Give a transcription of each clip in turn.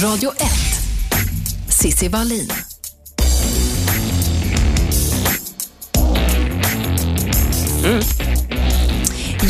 Radio 1. Sissi Wallin. Mm.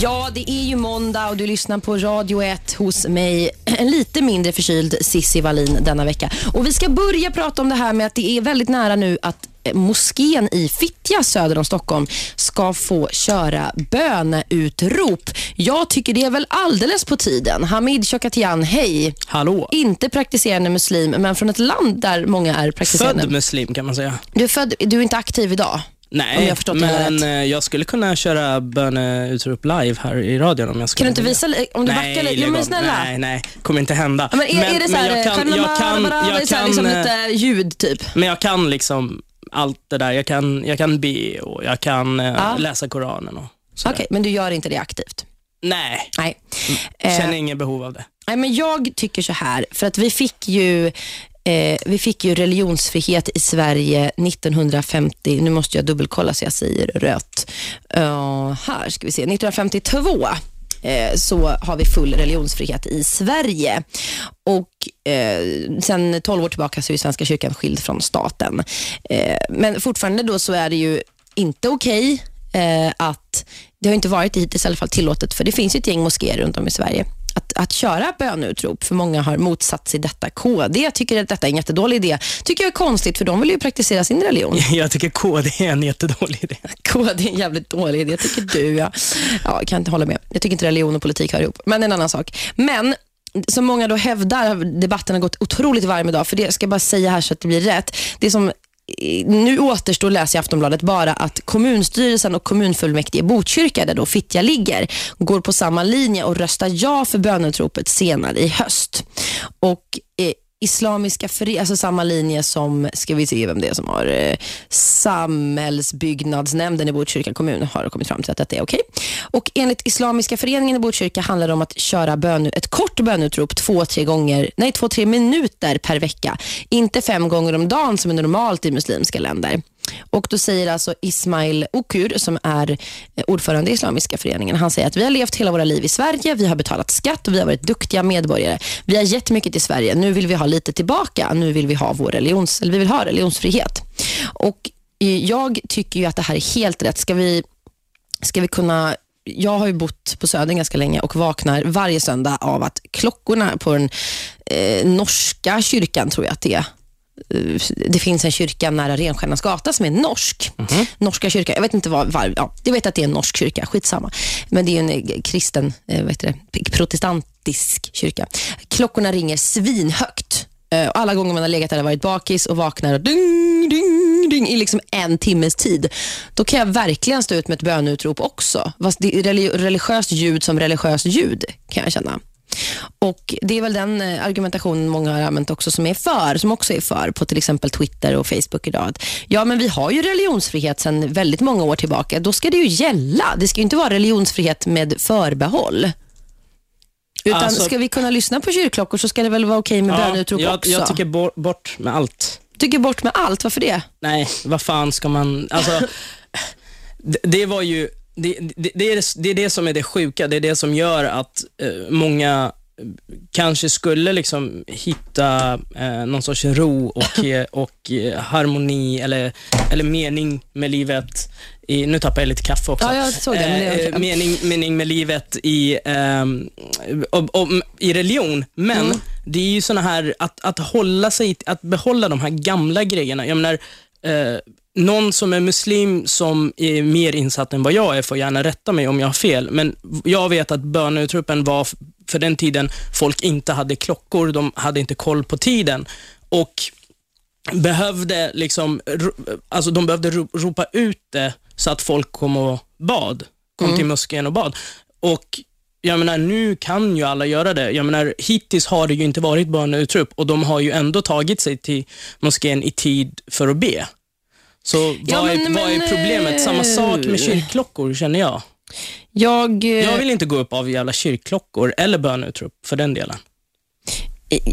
Ja, det är ju måndag och du lyssnar på Radio 1 hos mig. En lite mindre förkyld Sissi Wallin denna vecka. Och Vi ska börja prata om det här med att det är väldigt nära nu att eh, moskén i Fittja söder om Stockholm ska få köra böneutrop. Jag tycker det är väl alldeles på tiden. Hamid Chokatian, hej. Hallå? Inte praktiserande muslim, men från ett land där många är praktiserande. Född muslim kan man säga. Du är, född, du är inte aktiv idag? Nej, jag men rätt. eh, jag skulle kunna köra böneutrop live här i radion om jag Kan skulle du inte visa om du nej, backar lite? Lägg men snälla. Nej, nej, kommer inte hända. Ja, Men är, är det så här, jag kan, jag kan, jag kan, liksom eh, lite ljud typ? men jag kan liksom allt det där. Jag kan, jag kan be och jag kan eh, Ja. läsa Koranen och Okej, sådär. men du gör inte det aktivt? Nej, Nej. Eh, känner inget behov av det. nej, men jag tycker så här, för att vi fick ju Eh, vi fick ju religionsfrihet i Sverige 1950. Nu måste jag dubbelkolla så jag säger rött. Uh, här ska vi se. 1952 eh, så har vi full religionsfrihet i Sverige. Och eh, Sen 12 år tillbaka så är Svenska kyrkan skild från staten. Eh, men fortfarande då så är det ju inte okej eh, att, det har inte varit hittills i alla fall tillåtet, för det finns ju ett gäng moskéer runt om i Sverige, att, att köra böneutrop, för många har motsatt sig detta. KD tycker att detta är en jättedålig idé. tycker jag är konstigt, för de vill ju praktisera sin religion. Jag tycker KD är en jättedålig idé. KD är en jävligt dålig idé, tycker du. Ja. Ja, jag kan inte hålla med. Jag tycker inte religion och politik hör ihop, men en annan sak. Men som många då hävdar, debatten har gått otroligt varm idag, för det ska jag bara säga här så att det blir rätt. Det som nu återstår, läser jag i Aftonbladet, bara att kommunstyrelsen och kommunfullmäktige i Botkyrka, där då Fittja ligger, går på samma linje och röstar ja för bönutropet senare i höst. Och eh, Islamiska föreningen, alltså samma linje som, ska vi se vem det är som har, eh, samhällsbyggnadsnämnden i Botkyrka kommun har kommit fram till att detta är okej. Och enligt Islamiska föreningen i Botkyrka handlar det om att köra bön, ett kort bönutrop två, tre gånger, nej två, tre minuter per vecka. Inte fem gånger om dagen som är normalt i muslimska länder. Och Då säger alltså Ismail Okur, som är eh, ordförande i Islamiska föreningen, han säger att vi har levt hela våra liv i Sverige, vi har betalat skatt och vi har varit duktiga medborgare. Vi har gett mycket till Sverige, nu vill vi ha lite tillbaka. Nu vill vi ha vår religions, eller vi vill ha religionsfrihet. Och eh, jag tycker ju att det här är helt rätt. Ska vi, ska vi kunna jag har ju bott på Söder ganska länge och vaknar varje söndag av att klockorna på den eh, norska kyrkan, tror jag att det är, det finns en kyrka nära Renstjärnans gata som är norsk. Norska kyrkan. Jag vet inte vad, var, ja, jag vet att det är en norsk kyrka, skitsamma. Men det är en eh, kristen, eh, vad heter det, protestantisk kyrka. Klockorna ringer svinhögt. Eh, och alla gånger man har legat där och varit bakis och vaknar och ding, ding, ding i liksom en timmes tid. Då kan jag verkligen stå ut med ett bönutrop också. Fast det är reli- religiöst ljud som religiöst ljud kan jag känna. Och Det är väl den eh, argumentationen många har använt också som är för, som också är för på till exempel Twitter och Facebook idag. Att, ja, men vi har ju religionsfrihet sedan väldigt många år tillbaka. Då ska det ju gälla. Det ska ju inte vara religionsfrihet med förbehåll. Utan Alltså- ska vi kunna lyssna på kyrkklockor så ska det väl vara okej med bönutrop jag, också. jag tycker bo- bort med allt. Tycker bort med allt, varför det? Nej, vad fan ska man... Alltså, det, det var ju... Det, det, det, är det, är det som är det sjuka. Det är det som gör att eh, många eh, kanske skulle liksom hitta eh, någon sorts ro och, eh, och eh, harmoni eller, eller mening med livet. I, nu tappar jag lite kaffe också. Ja, jag såg det, men det är Eh, okej. mening, mening med livet i, ehm, och, och, i religion, men Mm. det är ju såna här, att, att hålla sig, att behålla de här gamla grejerna. Jag menar, eh, någon som är muslim som är mer insatt än vad jag är får gärna rätta mig om jag har fel, men jag vet att böneutropen var för den tiden folk inte hade klockor, de hade inte koll på tiden och behövde liksom, alltså de behövde ro- ropa ut det så att folk kom och bad, kom till moskén och bad. Och jag menar, nu kan ju alla göra det. Jag menar, hittills har det ju inte varit böneutrop och de har ju ändå tagit sig till moskén i tid för att be. Så Ja, vad, men- är, vad är men, problemet? Samma sak med eh, kyrkklockor känner jag. Jag, eh, Jag vill inte gå upp av jävla kyrkklockor eller böneutrop för den delen.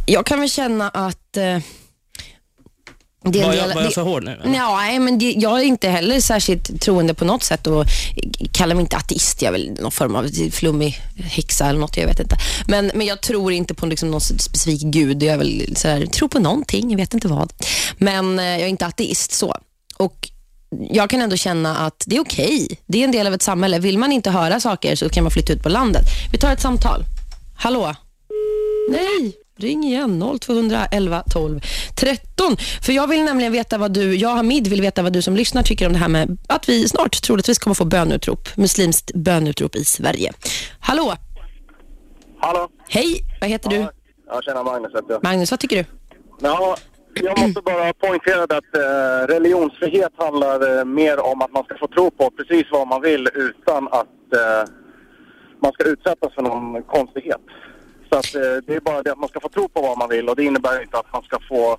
jag kan väl känna att eh, Det är Var jag, var jag för hård nu? Ja, nej, men det, jag är inte heller särskilt troende på något sätt och kallar mig inte ateist. Jag är väl någon form av flummig häxa eller något, jag vet inte. Men, men jag tror inte på liksom någon specifik gud. Jag är väl sådär, tror på någonting, jag vet inte vad. Men eh, jag är inte ateist så. Och jag kan ändå känna att det är okej. Det är en del av ett samhälle. Vill man inte höra saker så kan man flytta ut på landet. Vi tar ett samtal. Hallå? Nej, ring igen. 0211 12 13. För jag vill nämligen veta vad du, jag Hamid vill veta vad du som lyssnar tycker om det här med att vi snart troligtvis kommer få bönutrop, muslimskt bönutrop i Sverige. Hallå? Hallå? Hej, vad heter du? Jag känner Magnus heter jag. Magnus, vad tycker du? Ja, jag måste bara poängtera att eh, religionsfrihet handlar eh, mer om att man ska få tro på precis vad man vill utan att eh, man ska utsättas för någon konstighet. Så att, eh, det är bara det att man ska få tro på vad man vill och det innebär inte att man ska få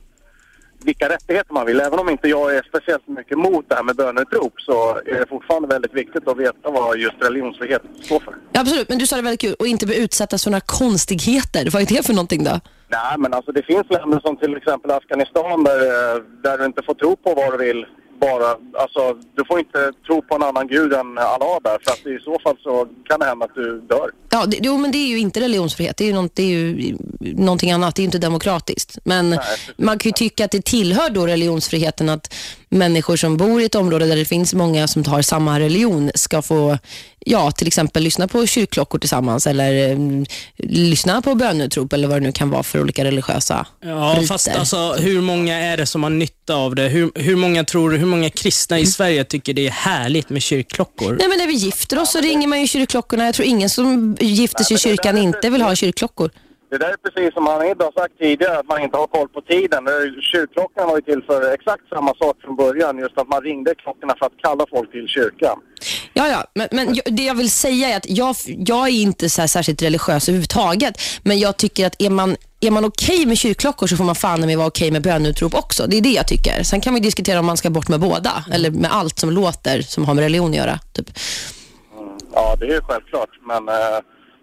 vilka rättigheter man vill. Även om inte jag är speciellt mycket emot det här med bönutrop så är det fortfarande väldigt viktigt att veta vad just religionsfrihet står för. Ja, absolut, men du sa det väldigt kul och inte bli utsättas för några konstigheter. Vad är det för någonting då? Nej, men alltså det finns länder som till exempel Afghanistan där, eh, där du inte får tro på vad du vill. Bara, alltså, du får inte tro på en annan gud än Allah där för att i så fall så kan det hända att du dör. Ja, det, jo, men det är ju inte religionsfrihet. Det är ju, något, det är ju någonting annat. Det är ju inte demokratiskt. Men precis. man kan ju tycka att det tillhör då religionsfriheten att människor som bor i ett område där det finns många som har samma religion ska få, ja, till exempel lyssna på kyrkklockor tillsammans eller mm, lyssna på bönutrop eller vad det nu kan vara för olika religiösa Ja, riter. fast alltså, hur många är det som har nytta av det? Hur, hur många tror du, hur många kristna i Sverige tycker det är härligt med kyrkklockor? Nej, men när vi gifter oss så ringer man ju kyrkklockorna. Jag tror ingen som gifter sig i kyrkan inte vill ha kyrkklockor. Det där är precis som Hamid har sagt tidigare att man inte har koll på tiden. Kyrkklockan var ju till för exakt samma sak från början. Just att man ringde klockorna för att kalla folk till kyrkan. Ja, ja. Men, men jag- det jag vill säga är att jag, jag är inte så här särskilt religiös överhuvudtaget. Men jag tycker att är man, är man okej med kyrkklockor så får man fan med vara okej med bönutrop också. Det är det jag tycker. Sen kan vi diskutera om man ska bort med båda. Eller med allt som låter som har med religion att göra. Typ. Ja, det är ju självklart. Men eh,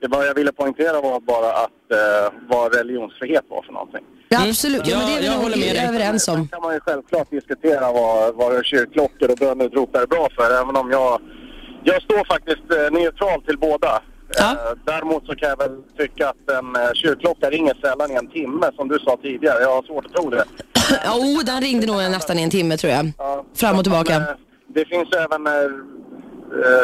det var jag ville poängtera var bara att eh, vad religionsfrihet var för någonting. Ja, absolut. Ja, men det är Ja, vi jag nog håller med dig. överens om. Sen kan man ju självklart diskutera vad, vad kyrkklockor och bönutrop är bra för. Även om jag, jag står faktiskt eh, neutral till båda. Ja. Eh, däremot så kan jag väl tycka att en eh, kyrkklocka ringer sällan i en timme som du sa tidigare. Jag har svårt att tro det. Ja, oh, den ringde nog nästan i en timme tror jag. Ja, Fram och tillbaka. Men, det finns även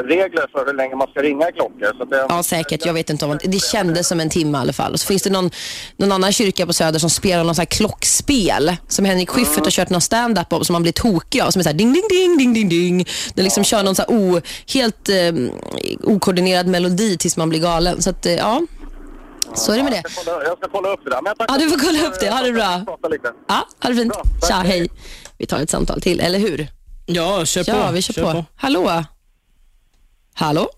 regler för hur länge man ska ringa klockor. Så det, Ja, säkert. Jag vet inte om det kändes som en timme i alla fall. Och så finns det någon, någon annan kyrka på Söder som spelar någon sån här klockspel som Henrik Schyffert har kört någon stand-up om som man blir tokig av. Som är så här ding, ding, ding, ding, ding, ding. Den liksom kör någon så här o, helt eh, okoordinerad melodi tills man blir galen. Så att, eh, ja. Så är det med det. Jag ska kolla, jag ska kolla upp det där. Men jag Ja, du får kolla upp det. Ha det bra. Ja, ha det fint. Bra. Tja, hej. Vi tar ett samtal till, eller hur? Ja, kör på. Ja, vi kör, på. Hallå? Hallå?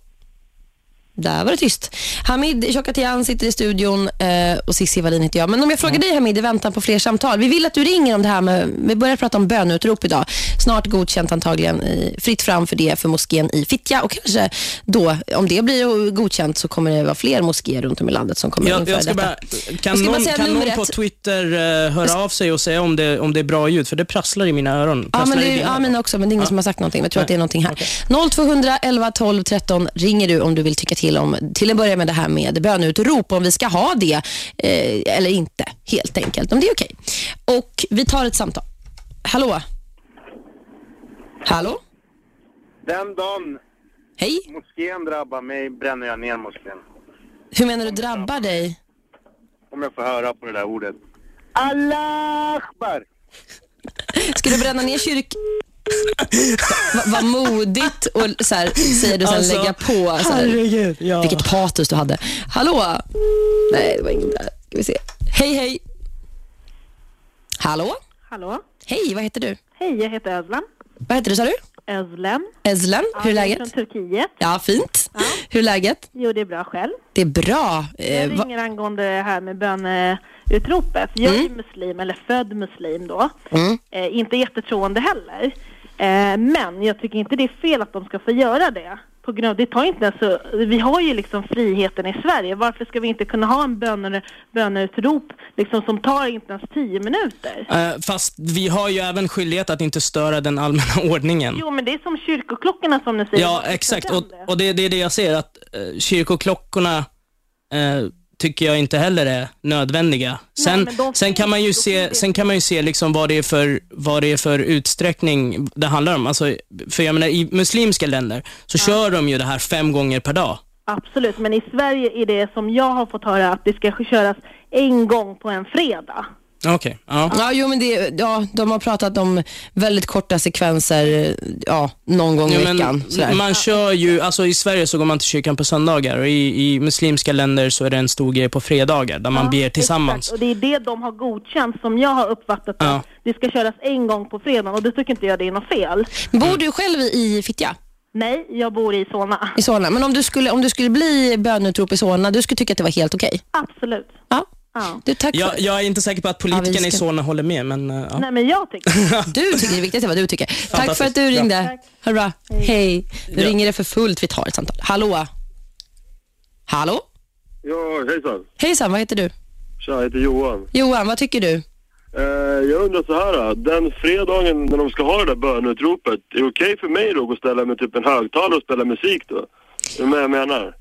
Där var det tyst. Hamid Chokatian sitter i studion eh, och Cissi Wallin heter jag. Men om jag frågar dig Hamid i väntan på fler samtal. Vi vill att du ringer om det här med, vi börjar prata om bönutrop idag. Snart godkänt antagligen fritt fram för det för moskén i Fittja och kanske då, om det blir godkänt så kommer det vara fler moskéer runt om i landet som kommer Jag, införa jag ska detta. bara, kan ska någon, kan någon på Twitter eh, höra av sig och säga om det, om det är bra ljud? För det prasslar i mina öron. Ja, men det, ja, mina också, men det är ingen Ja. som har sagt någonting. Jag tror att det är någonting här. Okej. 0200 11 12 13 ringer du om du vill tycka till om, till en början med det här med bönutrop, om vi ska ha det eh, eller inte, helt enkelt. Om det är okej. Och vi tar ett samtal. Hallå? Hallå? Den dagen Hej? moskén drabbar mig bränner jag ner moskén. Hur menar du drabbar dig? Om jag får höra på det där ordet. Allah Akbar! Ska du bränna ner kyrk... Va- Vad modigt och så här, säger du sen Alltså, lägga på. Så här. Herregud. Ja. Vilket patos du hade. Hallå? Nej, det var ingen där. Ska vi se. Hej, hej. Hallå? Hallå? Hej, vad heter du? Hej, jag heter Özlem. Vad heter du sa du? Özlem. Ezlen, hur är Jag är läget? från Turkiet. Ja, fint. Hur är läget? Jo, det är bra själv. Det är bra. Eh, Jag va- ringer angående det här med böneutropet. Jag är ju muslim, eller född muslim då. Mm. Eh, inte jättetroende heller. Eh, men jag tycker inte det är fel att de ska få göra det. på grund det tar inte så, vi har ju liksom friheten i Sverige. Varför ska vi inte kunna ha en böner, böneutrop liksom som tar inte ens tio minuter? Eh, fast vi har ju även skyldighet att inte störa den allmänna ordningen. Jo, men det är som kyrkoklockorna som ni säger. Ja, exakt. Och, och det, det är det jag ser, att eh, kyrkoklockorna eh, tycker jag inte heller är nödvändiga. Sen, men de sen, kan man ju då se, sen kan man ju se liksom vad, det är för, vad det är för utsträckning det handlar om. Alltså, för jag menar, I muslimska länder så kör de ju det här fem gånger per dag. Absolut, men i Sverige är det som jag har fått höra att det ska köras en gång på en fredag. Okej, ja. Ja, jo, men det, ja, de har pratat om väldigt korta sekvenser, ja, någon gång i Jo, men veckan. Sådär. man kör ju, alltså i Sverige så går man till kyrkan på söndagar och i, i muslimska länder så är det en stor grej på fredagar där man Ja, ber tillsammans. Exakt, och det är det de har godkänt som jag har uppfattat Ja. att det ska köras en gång på fredagen och det tycker inte jag det är något fel. Bor du själv i Fittja? Nej, jag bor i Solna. I Solna. Men om du skulle, om du skulle bli böneutrop i Solna, du skulle tycka att det var helt okej? Absolut. Ja. Ja. Du, tack Jag, för, jag är inte säker på att Ja, politikerna i ska- Solna håller med, men eh, ja. Nej, men jag tycker du tycker det är viktigt vad du tycker. Tack för att du ringde. Ha bra. Hej. Nu Ja. ringer det för fullt. Vi tar ett samtal. Hallå? Hallå? Ja, hejsan. Hejsan, vad heter du? Tja, jag heter Johan. Johan, vad tycker du? Eh, jag undrar så här. Den fredagen när de ska ha det där bönutropet, är det okej för mig då att ställa med typ en högtalare och spela musik då? Är du med vad jag menar? Vad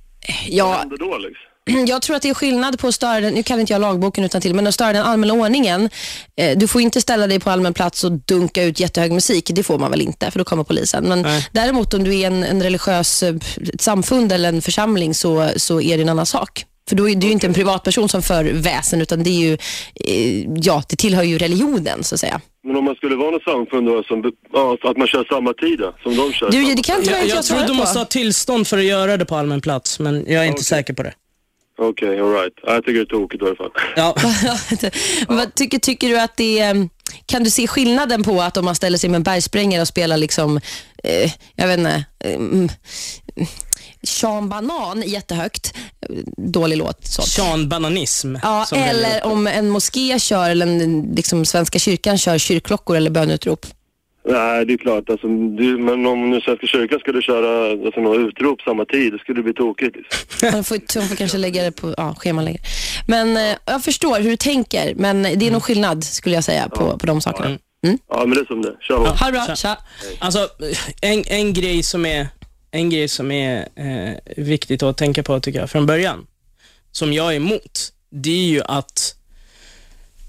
Ja, händer då liksom? jag tror att det är skillnad på att störa den, nu kan inte jag lagboken utan till, men att störa den allmänna ordningen. Eh, Du får inte ställa dig på allmän plats och dunka ut jättehög musik. Det får man väl inte, för då kommer polisen. Men Nej. däremot om du är en, en religiös eh, ett samfund eller en församling så, så är det en annan sak. För då är det ju inte en privatperson som för väsen, utan det är ju, eh, ja, det tillhör ju religionen så att säga. Men om man skulle vara något samfund då, som, ja, så att man kör samma tid som de kör? Du, det kan tyvärr Jag, inte jag jag tror du måste ha tillstånd för att göra det på allmän plats, men jag är inte Okej. säker på det. Okej, alright. Ja, jag tycker det är tokigt i alla fall. Ja. Vad tycker, tycker du att det är, kan du se skillnaden på att om man ställer sig med en bergsprängare och spelar liksom, eh, jag vet inte, eh, Sean Banan jättehögt, eh, dålig låt. Så. Sean-bananism. Ja, som det eller om en moské kör, eller en, liksom Svenska kyrkan kör kyrkklockor eller bönutrop. Nej, det är klart. Alltså, du, men om nu Svenska kyrkan skulle köra alltså, något utrop samma tid, det skulle bli tokigt. Liksom. Man får, man får kanske lägga det på ja, schemaläggare. Men eh, jag förstår hur du tänker, men det är nog skillnad skulle jag säga på, på de sakerna. Mm. Ja, men det är som det. Kör hårt. Ha det bra, Tja. tja. Alltså, en, en grej som är, en grej som är eh, viktigt att tänka på tycker jag från början, som jag är emot, det är ju att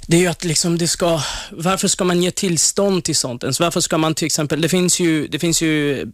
det är ju att liksom det ska, varför ska man ge tillstånd till sånt ens? Varför ska man till exempel, det finns ju, det finns ju eh,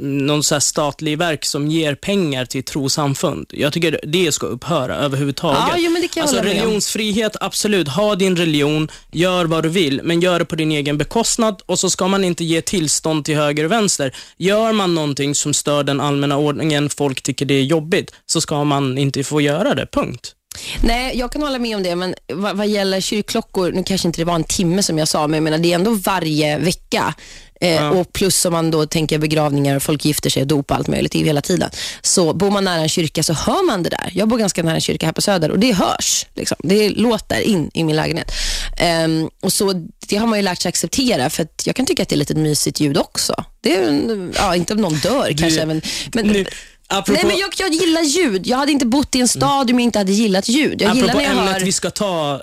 någon så här statlig verk som ger pengar till trosamfund. Jag tycker det ska upphöra överhuvudtaget. Ja, jo, men det kan alltså religionsfrihet, absolut. Ha din religion, gör vad du vill, men gör det på din egen bekostnad och så ska man inte ge tillstånd till höger och vänster. Gör man någonting som stör den allmänna ordningen, folk tycker det är jobbigt, så ska man inte få göra det, punkt. Nej, jag kan hålla med om det, men vad, vad gäller kyrkklockor, nu kanske inte det var en timme som jag sa, men jag menar, det är ändå varje vecka. Eh, Och plus om man då tänker begravningar folk gifter sig dop och allt möjligt, det är hela tiden. Så bor man nära en kyrka så hör man det där. Jag bor ganska nära en kyrka här på Söder och det hörs. Liksom. Det låter in i min lägenhet. Ehm, och så Det har man ju lärt sig acceptera, för att jag kan tycka att det är lite mysigt ljud också. Det är, ja, inte om någon dör kanske, men, men Nu, apropå, Nej, men jag, jag gillar ljud. Jag hade inte bott i en stad om jag inte hade gillat ljud. Jag gillar apropå när jag ämnet hör... vi ska ta,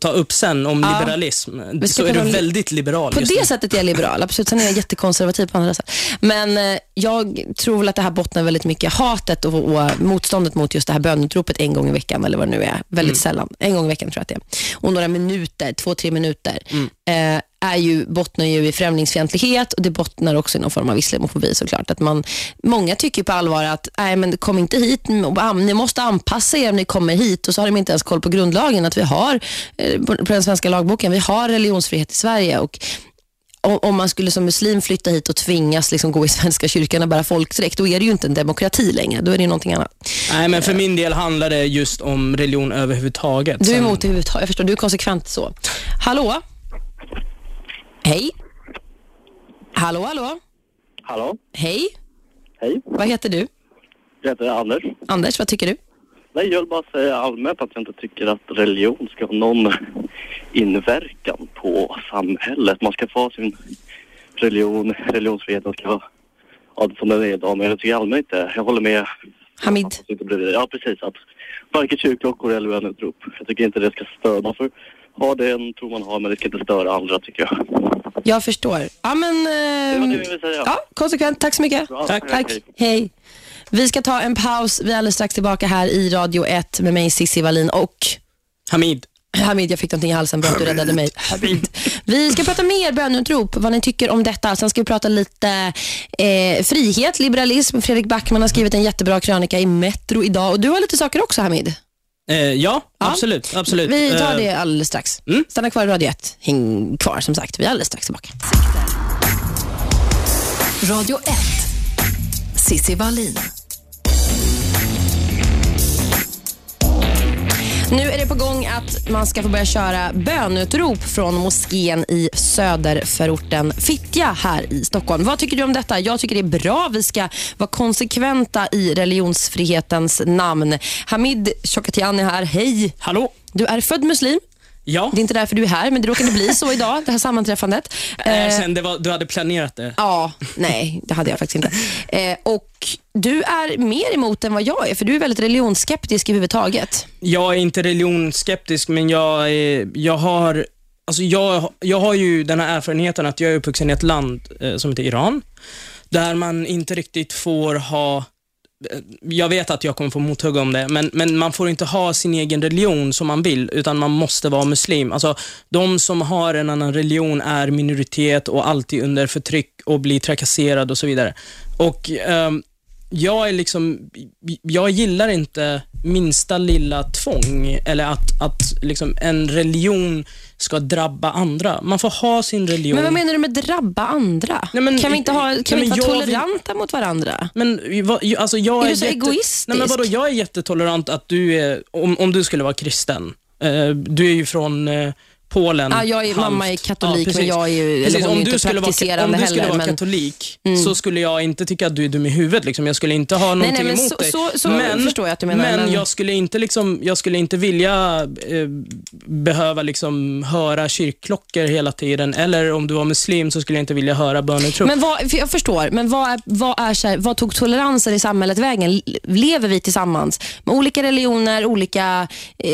ta upp sen om Ja. liberalism, så är du en- väldigt liberal På det sättet är jag liberal, absolut. Sen är jag jättekonservativ på andra sätt. Men eh, jag tror väl att det här bottnar väldigt mycket hatet och, och motståndet mot just det här bönutropet en gång i veckan, eller vad det nu är. Väldigt sällan. En gång i veckan tror jag att det är. Och några minuter, två, tre minuter, eh, är ju, bottnar ju i främlingsfientlighet och det bottnar också i någon form av islamofobi såklart. Att man, många tycker på allvar att nej, men kom inte hit, ni måste anpassa er om ni kommer hit och så har de inte ens koll på grundlagen att vi har, eh, på den svenska lagboken, vi har religionsfrihet i Sverige och om man skulle som muslim flytta hit och tvingas liksom gå i Svenska kyrkan och bära folkdräkt, då är det ju inte en demokrati längre. Då är det ju någonting annat. Nej, men för min del handlar det just om religion överhuvudtaget. Du är emot det överhuvudtaget. Jag förstår, du är konsekvent så. Hallå? Hej? Hallå, hallå? Hallå, Hej? hej. Vad heter du? Jag heter Anders. Anders, vad tycker du? Nej, jag vill bara säga allmänt att jag inte tycker att religion ska ha någon inverkan på samhället. Man ska få ha sin religion, religionsfrihet, man ska ha ja, som den är idag. Men jag tycker allmänt inte, jag håller med. Hamid? Ja, precis. Att varken kyrkklockor eller böneutrop. Jag tycker inte det ska störa. Man får ha den tro man har, men det ska inte störa andra tycker jag. Jag förstår. Ja, men... Det var det ehm, jag ville säga. Ja, konsekvent. Tack så mycket. Bra. Tack. Tack. Hej. Hej. Vi ska ta en paus. Vi är alldeles strax tillbaka här i Radio 1 med mig Cissi Wallin och Hamid. Hamid, jag fick någonting i halsen. Bra att du räddade mig. Hamid. Vi ska prata mer bönutrop, vad ni tycker om detta. Sen ska vi prata lite eh, frihet, liberalism. Fredrik Backman har skrivit en jättebra krönika i Metro idag. Och du har lite saker också, Hamid. Eh, ja, Ja. absolut. absolut. Vi tar Eh, det alldeles strax. Mm. Stanna kvar i Radio 1. Häng kvar, som sagt. Vi är alldeles strax tillbaka. Radio 1. Sissi Wallin. Nu är det på gång att man ska få börja köra bönutrop från moskén i söderförorten Fittja här i Stockholm. Vad tycker du om detta? Jag tycker det är bra. Vi ska vara konsekventa i religionsfrihetens namn. Hamid Chokatian är här. Hej! Hallå? Du är född muslim. Ja. Det är inte därför du är här, men det råkade bli så idag, det här sammanträffandet. Eh, Eh, sen det var, du hade planerat det. Ja, nej, det hade jag faktiskt inte. Eh, och du är mer emot än vad jag är, för du är väldigt religionsskeptisk överhuvudtaget. Jag är inte religionsskeptisk, men jag, är, jag har Alltså jag, jag har ju den här erfarenheten att jag är uppvuxen i ett land eh, som heter Iran, där man inte riktigt får ha eh, jag vet att jag kommer få mothugg om det, men, men man får inte ha sin egen religion som man vill, utan man måste vara muslim. Alltså, de som har en annan religion är minoritet och alltid under förtryck och blir trakasserad och så vidare. Och ehm, jag är liksom, jag gillar inte minsta lilla tvång eller att, att liksom en religion ska drabba andra. Man får ha sin religion. Men vad menar du med drabba andra? Nej, men- kan vi inte, ha, nej, kan vi men inte vara jag vill- toleranta mot varandra? Men alltså jag Är är, du så jätte... egoistisk? Nej, men vadå, jag är jättetolerant att du är, om, om du skulle vara kristen, eh, du är ju från eh, Polen. Ja, jag är, halvt. mamma är katolik, precis. men jag är ju eller hon är om inte du skulle vara, om praktiserande du skulle heller. vara men, katolik, Mm. så skulle jag inte tycka att du är dum i huvudet. Liksom. Jag skulle inte ha någonting nej, men emot så- dig. så- så förstår jag att du menar, Men, jag skulle inte, liksom, jag skulle inte vilja eh, behöva liksom, höra kyrkklockor hela tiden. Eller om du var muslim så skulle jag inte vilja höra bönutrop. men vad, för jag förstår, men vad, är, vad, är, så här, vad tog toleransen i samhället vägen? Lever vi tillsammans med olika religioner, olika eh,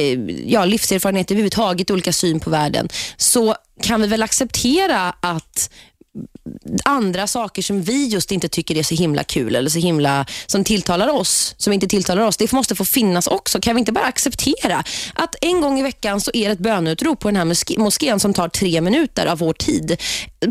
ja, livserfarenheter överhuvudtaget, olika syn på världen, så kan vi väl acceptera att andra saker som vi just inte tycker är så himla kul eller så himla som tilltalar oss, som inte tilltalar oss, det måste få finnas också. Kan vi inte bara acceptera att en gång i veckan så är det ett bönutrop på den här moskén som tar tre minuter av vår tid.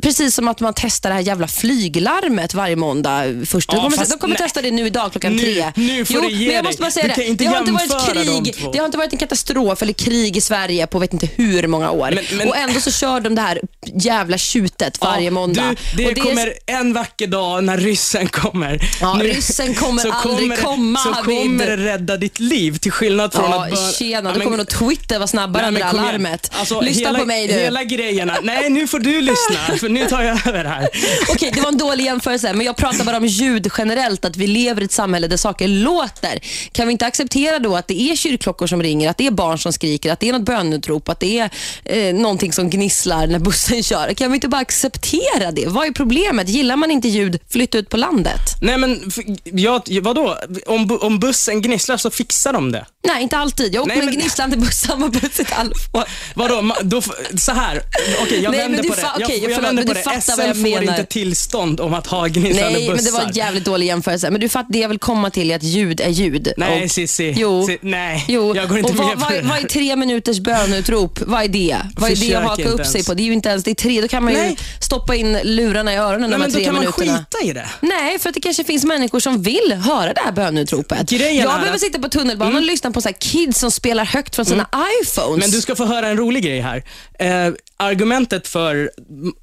Precis som att man testar det här jävla flyglarmet varje måndag. Först. Ja, de kommer, de kommer testa det nu idag klockan Nu- tre. nu får jo, du ge men jag måste bara säga det. det har inte varit de krig. två. Det har inte varit en katastrof eller krig i Sverige på vet inte hur många år. Men- men- och ändå så kör de det här jävla tjutet varje Ja, måndag. Det, är- kommer en vacker dag när ryssen kommer. Ja, ryssen kommer aldrig kommer det- komma, Så Hamid. kommer det rädda ditt liv till skillnad från Ja, att bara... tjena, Ja, då men- kommer nog Twitter vara snabbare än det där larmet. Alltså, Lyssna hela, på mig du. Hela grejerna. Nej, nu får du lyssna, för nu tar jag över här. Okej, det var en dålig jämförelse, men jag pratar bara om ljud generellt, att vi lever i ett samhälle där saker låter. Kan vi inte acceptera då att det är kyrkklockor som ringer, att det är barn som skriker, att det är något bönutrop, att det är eh, någonting som gnisslar när bussen kör? Kan vi inte bara acceptera det? Vad är problemet? Gillar man inte ljud, flytta ut på landet. Nej, men jag, vadå? Om, om bussen gnisslar så fixar de det. Nej, inte alltid. Jag åker Nej, med en men- gnisslande buss, samma buss ett halvår. Vadå? Då, så här. Okej, jag Nej, vänder du på det. Jag, okej, jag förlåt, vänder men på det. SM jag får menar. inte tillstånd om att ha gnisslande Nej, men det var bussar. en jävligt dålig jämförelse. Men du fattar, det jag vill komma till är att ljud är ljud. Nej, Och- Cissi. Jo. Si- nej, Jo. jag går inte och vad, med på vad, det vad är tre minuters bönutrop? Vad är det? Vad är det att Försök haka upp sig ens. på? Det är ju inte ens det är tre. Då kan man ju Nej. stoppa in lurarna i öronen Nej, de här men då tre kan man minuterna. skita i det. Nej, för att det kanske finns människor som vill höra det här bönutropet. Grejen jag är behöver att- sitta på tunnelbanan och lyssna på så här kids som spelar högt från sina iPhones. Men du ska få höra en rolig grej här. Eh, argumentet för mm,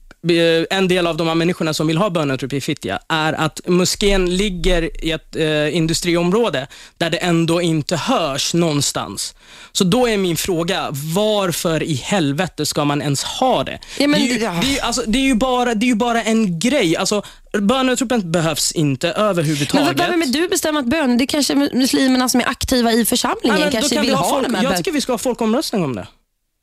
en del av de här människorna som vill ha bönutrop i Fittja är att moskén ligger i ett eh, industriområde där det ändå inte hörs någonstans. Så då är min fråga, varför i helvete ska man ens ha det? Ja, men det, är ju, det- ja. det, är ju, alltså, det, är ju bara, det är ju bara en grej. Alltså, bönutropen behövs inte men överhuvudtaget. vem är du bestämma att bön? Det är kanske muslimerna som är aktiva i församlingen Ja, men kanske kan vill vi ha, ha folk, de här jag bön. tycker vi ska ha folkomröstning om det.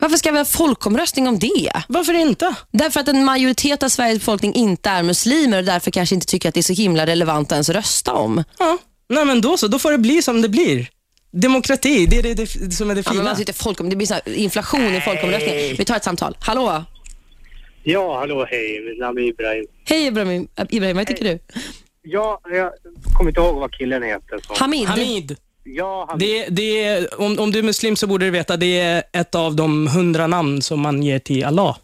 Varför ska vi ha folkomröstning om det? Varför inte? Därför att en majoritet av Sveriges befolkning inte är muslimer och därför kanske inte tycker att det är så himla relevant att ens rösta om. Ja. Nej, men då så. Då får det bli som det blir. Demokrati, det är det, det som är det Ja, men fina. man sitter folkom, det blir så här inflation i folkomröstningen. Vi tar ett samtal. Hallå? Ja, hallå, hej. Mitt namn är Ibrahim. Hej Ibrahim, Ibrahim vad tycker du? Ja, jag kommer inte ihåg vad killen heter. Så. Hamid? Hamid, Ja, han... det, det är, om, om du är muslim så borde du veta, det är ett av de hundra namn som man ger till Allah.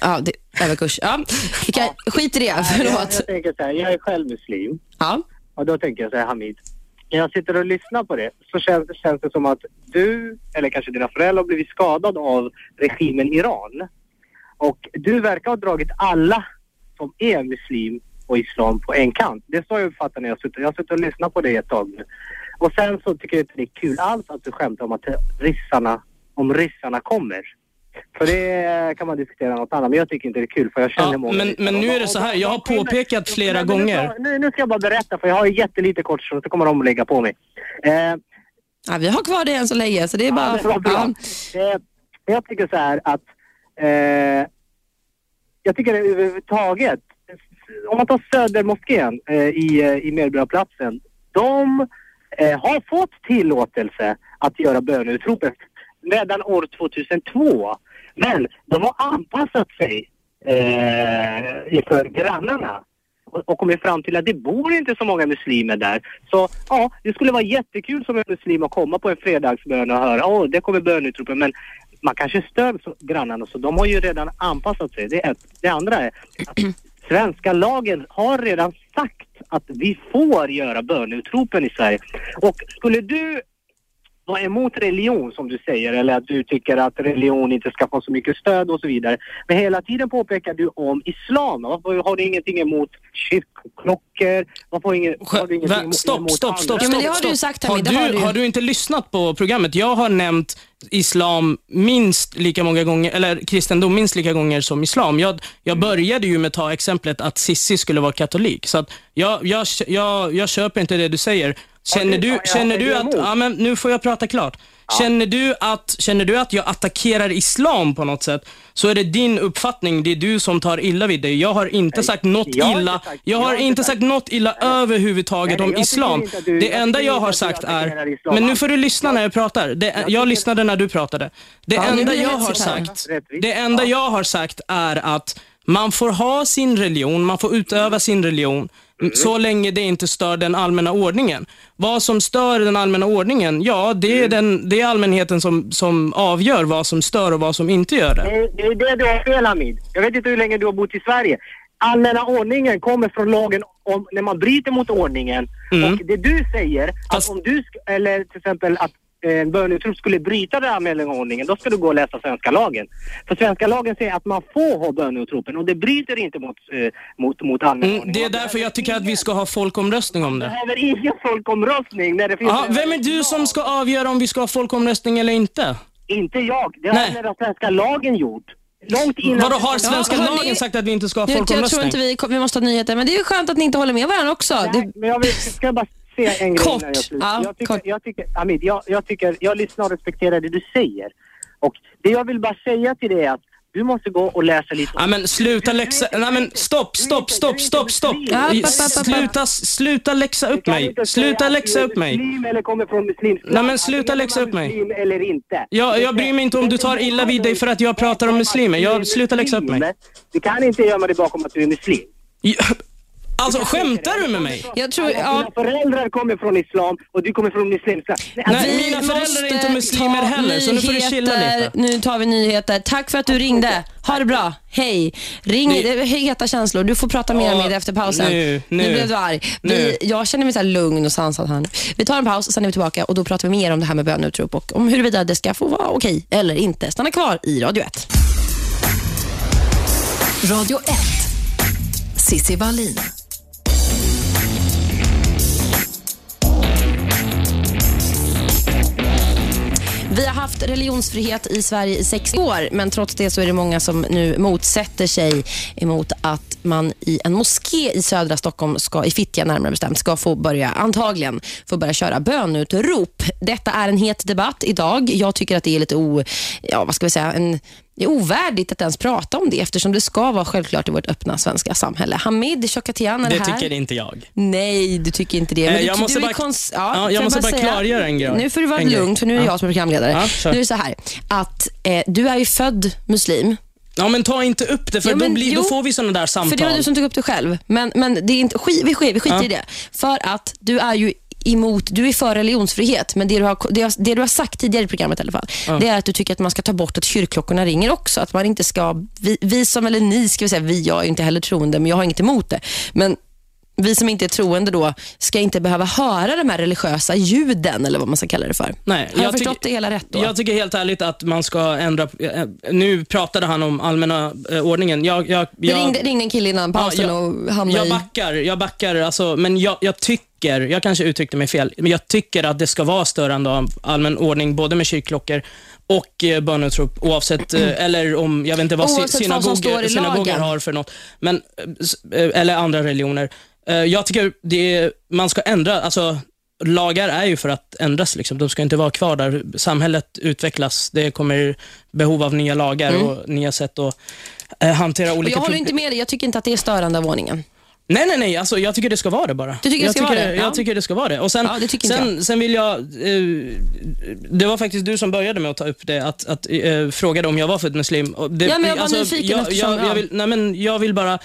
Ja, det, överkurs. Ja, kan, skit i det, jag, förlåt. jag tänker så här, jag är själv muslim. Ja. Och då tänker jag så här, Hamid. När jag sitter och lyssnar på det så känns, känns det som att du, eller kanske dina föräldrar, har blivit skadad av regimen Iran. Och du verkar ha dragit alla som är muslim och islam på en kant. Det är så jag uppfattar när jag suttit, jag suttit och lyssnat på det ett tag nu. Och sen så tycker jag inte det är kul alls att du skämtar om att ryssarna, om ryssarna kommer. För det kan man diskutera något annat, men jag tycker inte det är kul för jag känner Ja, många men, men nu är det så här, jag har påpekat flera nu gånger. Nu, nu ska jag bara berätta för jag har jättelite kort så kommer de att lägga på mig. Eh, ja, vi har kvar det än så länge, så det är Ja, bara... det var bra. Eh, jag tycker så här att eh, jag tycker det överhuvudtaget, om man tar Södermoskén eh, i, eh, i Medborgarplatsen, de eh, har fått tillåtelse att göra böneutropet redan år 2002. Men de har anpassat sig eh, för grannarna och, kommit fram till att det bor inte så många muslimer där. Så ja, det skulle vara jättekul som en muslim att komma på en fredagsbön och höra åh, det kommer bönutropen. Men man kanske stör så, grannarna så de har ju redan anpassat sig. Det, är ett. det andra är att svenska lagen har redan sagt att vi får göra böneutropen i Sverige. Och skulle du vara emot religion som du säger eller att du tycker att religion inte ska få så mycket stöd och så vidare. Men hela tiden påpekar du om islam. Varför har du ingenting emot kyrkan? Kyrkklockor? Varför har, ingen, har ingenting Va, stopp, stopp, stopp, Ja, men det stopp, har du sagt, Hamid, du, har du har du inte lyssnat på programmet? Jag har nämnt islam minst lika många gånger, eller kristendom minst lika gånger som islam. Jag, jag började ju med att ta exemplet att Sissi skulle vara katolik. Så att jag, jag, jag, jag köper inte det du säger. Känner du, känner du att, ja men nu får jag prata klart. Känner, du att, känner du att jag attackerar islam på något sätt, så är det din uppfattning, det är du som tar illa vid dig. Jag har inte sagt något jag illa, sagt- jag jag har har inte sagt- sagt något illa överhuvudtaget Nej, om jag tycker islam. du- Det jag enda jag inte har sagt är, islam. men nu får du lyssna när jag pratar. Det, jag lyssnade när du pratade. Det enda jag har sagt, det enda Ja. jag har sagt är att man får ha sin religion, man får utöva sin religion, Mm. så länge det inte stör den allmänna ordningen. Vad som stör den allmänna ordningen, ja, det Mm. är, den, det är allmänheten som, som avgör vad som stör och vad som inte gör det. Det, är det du har fel Hamid. Jag vet inte hur länge du har bott i Sverige. Allmänna ordningen kommer från lagen om när man bryter mot ordningen. Mm. Och det du säger, Fast- att om du, eller till exempel att en bönutrop skulle bryta den allmänna ordningen, då ska du gå och läsa svenska lagen. För svenska lagen säger att man får ha bönutropen och det bryter inte mot, eh, mot, mot allmänna Mm, det är därför jag tycker att vi ska ha folkomröstning om det. behöver ingen folkomröstning när det finns... Aha, vem är du som ska avgöra om vi ska ha folkomröstning eller inte? Inte jag. Det har Nej. den svenska lagen gjort. Långt innan... Vadå, har svenska Ja, lagen sagt att vi inte ska ha Jag, jag tror folkomröstning? inte vi, vi måste ha nyheter, men det är ju skönt att ni inte håller med varandra också. Nej, Det, men jag vill, ska jag bara säga en grej Kort. innan jag slutar. Ja, jag, tycker, kort. jag tycker, Hamid, jag, jag tycker, jag lyssnar och respekterar det du säger. Och det jag vill bara säga till dig är att du måste gå och läsa lite. Ja, men sluta läxa... Nej, men stopp, stopp, stopp, stopp, stopp. Sluta, sluta läxa upp mig. Sluta läxa upp mig. muslim eller kommer från muslimsk Nej, men sluta är läxa upp mig. muslim eller inte. Jag, jag bryr mig inte om du tar illa vid dig för att jag pratar om muslimer. Jag slutar läxa upp mig. Du kan inte gömma dig bakom att du är muslim. Alltså, skämtar du med mig? jag tror, ja, Dina föräldrar kommer från islam och du kommer från muslimska. Nej, alltså, Nej, mina föräldrar är inte muslimer heller, så nu får du chilla lite. Nu tar vi nyheter. Tack för att du ringde. Ha det bra. Hej. Ring, Det- det är heta känslor. Du får prata mer med dig efter pausen. nu, nu, blev du arg. nu. Vi, jag känner mig så här lugn och sansad här nu. Vi tar en paus, sen är vi tillbaka och då pratar vi mer om det här med bönutrop och om huruvida det ska få vara okej eller inte. Stanna kvar i Radio 1. Radio 1. Sissi Wallin. Vi har haft religionsfrihet i Sverige i 60 år, men trots det så är det många som nu motsätter sig emot att man i en moské i södra Stockholm, ska, i Fittja närmare bestämt, ska få börja, antagligen, få börja köra bönutrop. Detta är en het debatt idag. Jag tycker att det är lite o, ja, vad ska vi säga, en det är ovärdigt att ens prata om det eftersom det ska vara självklart i vårt öppna svenska samhälle. Hamid Chokatian är Det här. tycker inte jag. Nej, du tycker inte det. Du, jag måste du bara- kons- ja, får jag måste bara säga- klargöra en grej. Nu får du vara lugn, för nu är Ja. jag som är programledare. Ja, nu är det så här, att eh, du är ju född muslim. Ja, men ta inte upp det, för Ja, men då, blir, då jo, får vi sådana där samtal. För det var du som tog upp det själv. Men, men det är inte, skit, vi, skit, vi skiter Ja. i det. För att du är ju emot, du är för religionsfrihet, men det du har, det, det du har sagt tidigare i programmet i alla fall, det är att du tycker att man ska ta bort att kyrkklockorna ringer också. Att man inte ska, vi, vi som, eller ni ska vi säga, vi, jag är inte heller troende, men jag har inget emot det. Men vi som inte är troende då ska inte behöva höra de här religiösa ljuden, eller vad man ska kalla det för. Nej, har jag, tycker- förstått det hela rätt då? Jag tycker helt ärligt att man ska ändra... eh, Nu pratade han om allmänna eh, ordningen. Jag, jag, det jag, ringde, ringde en kille innan pausen Ja, och hamnade jag i... backar, jag backar alltså, men jag, jag tycker, jag kanske uttryckte mig fel, men jag tycker att det ska vara störande av allmän ordning, både med kyrkklockor och eh, bönutrop, oavsett, eh, eller om, jag vet inte vad sy- Oavsett vad som står synagoger, i synagoger lagen. har för något, men, eh, eh, eller andra religioner. Eh, Jag tycker det, är- man ska ändra, alltså lagar är ju för att ändras, liksom. de ska inte vara kvar där. Samhället utvecklas, det kommer behov av nya lagar och nya sätt att eh, hantera Och olika jag håller inte med dig, jag tycker inte att det är störande av ordningen. Nej, nej, nej. Alltså, jag tycker det ska vara det bara. Du tycker det jag ska tycker, vara det? Ja. Jag tycker det ska vara det. Och sen, Ja, sen, sen vill jag... Eh, det var faktiskt du som började med att ta upp det, att, att eh, frågade om jag var född muslim. Det, Ja, men jag var nyfiken jag, eftersom- jag, ja. jag, vill, nej, men jag vill bara...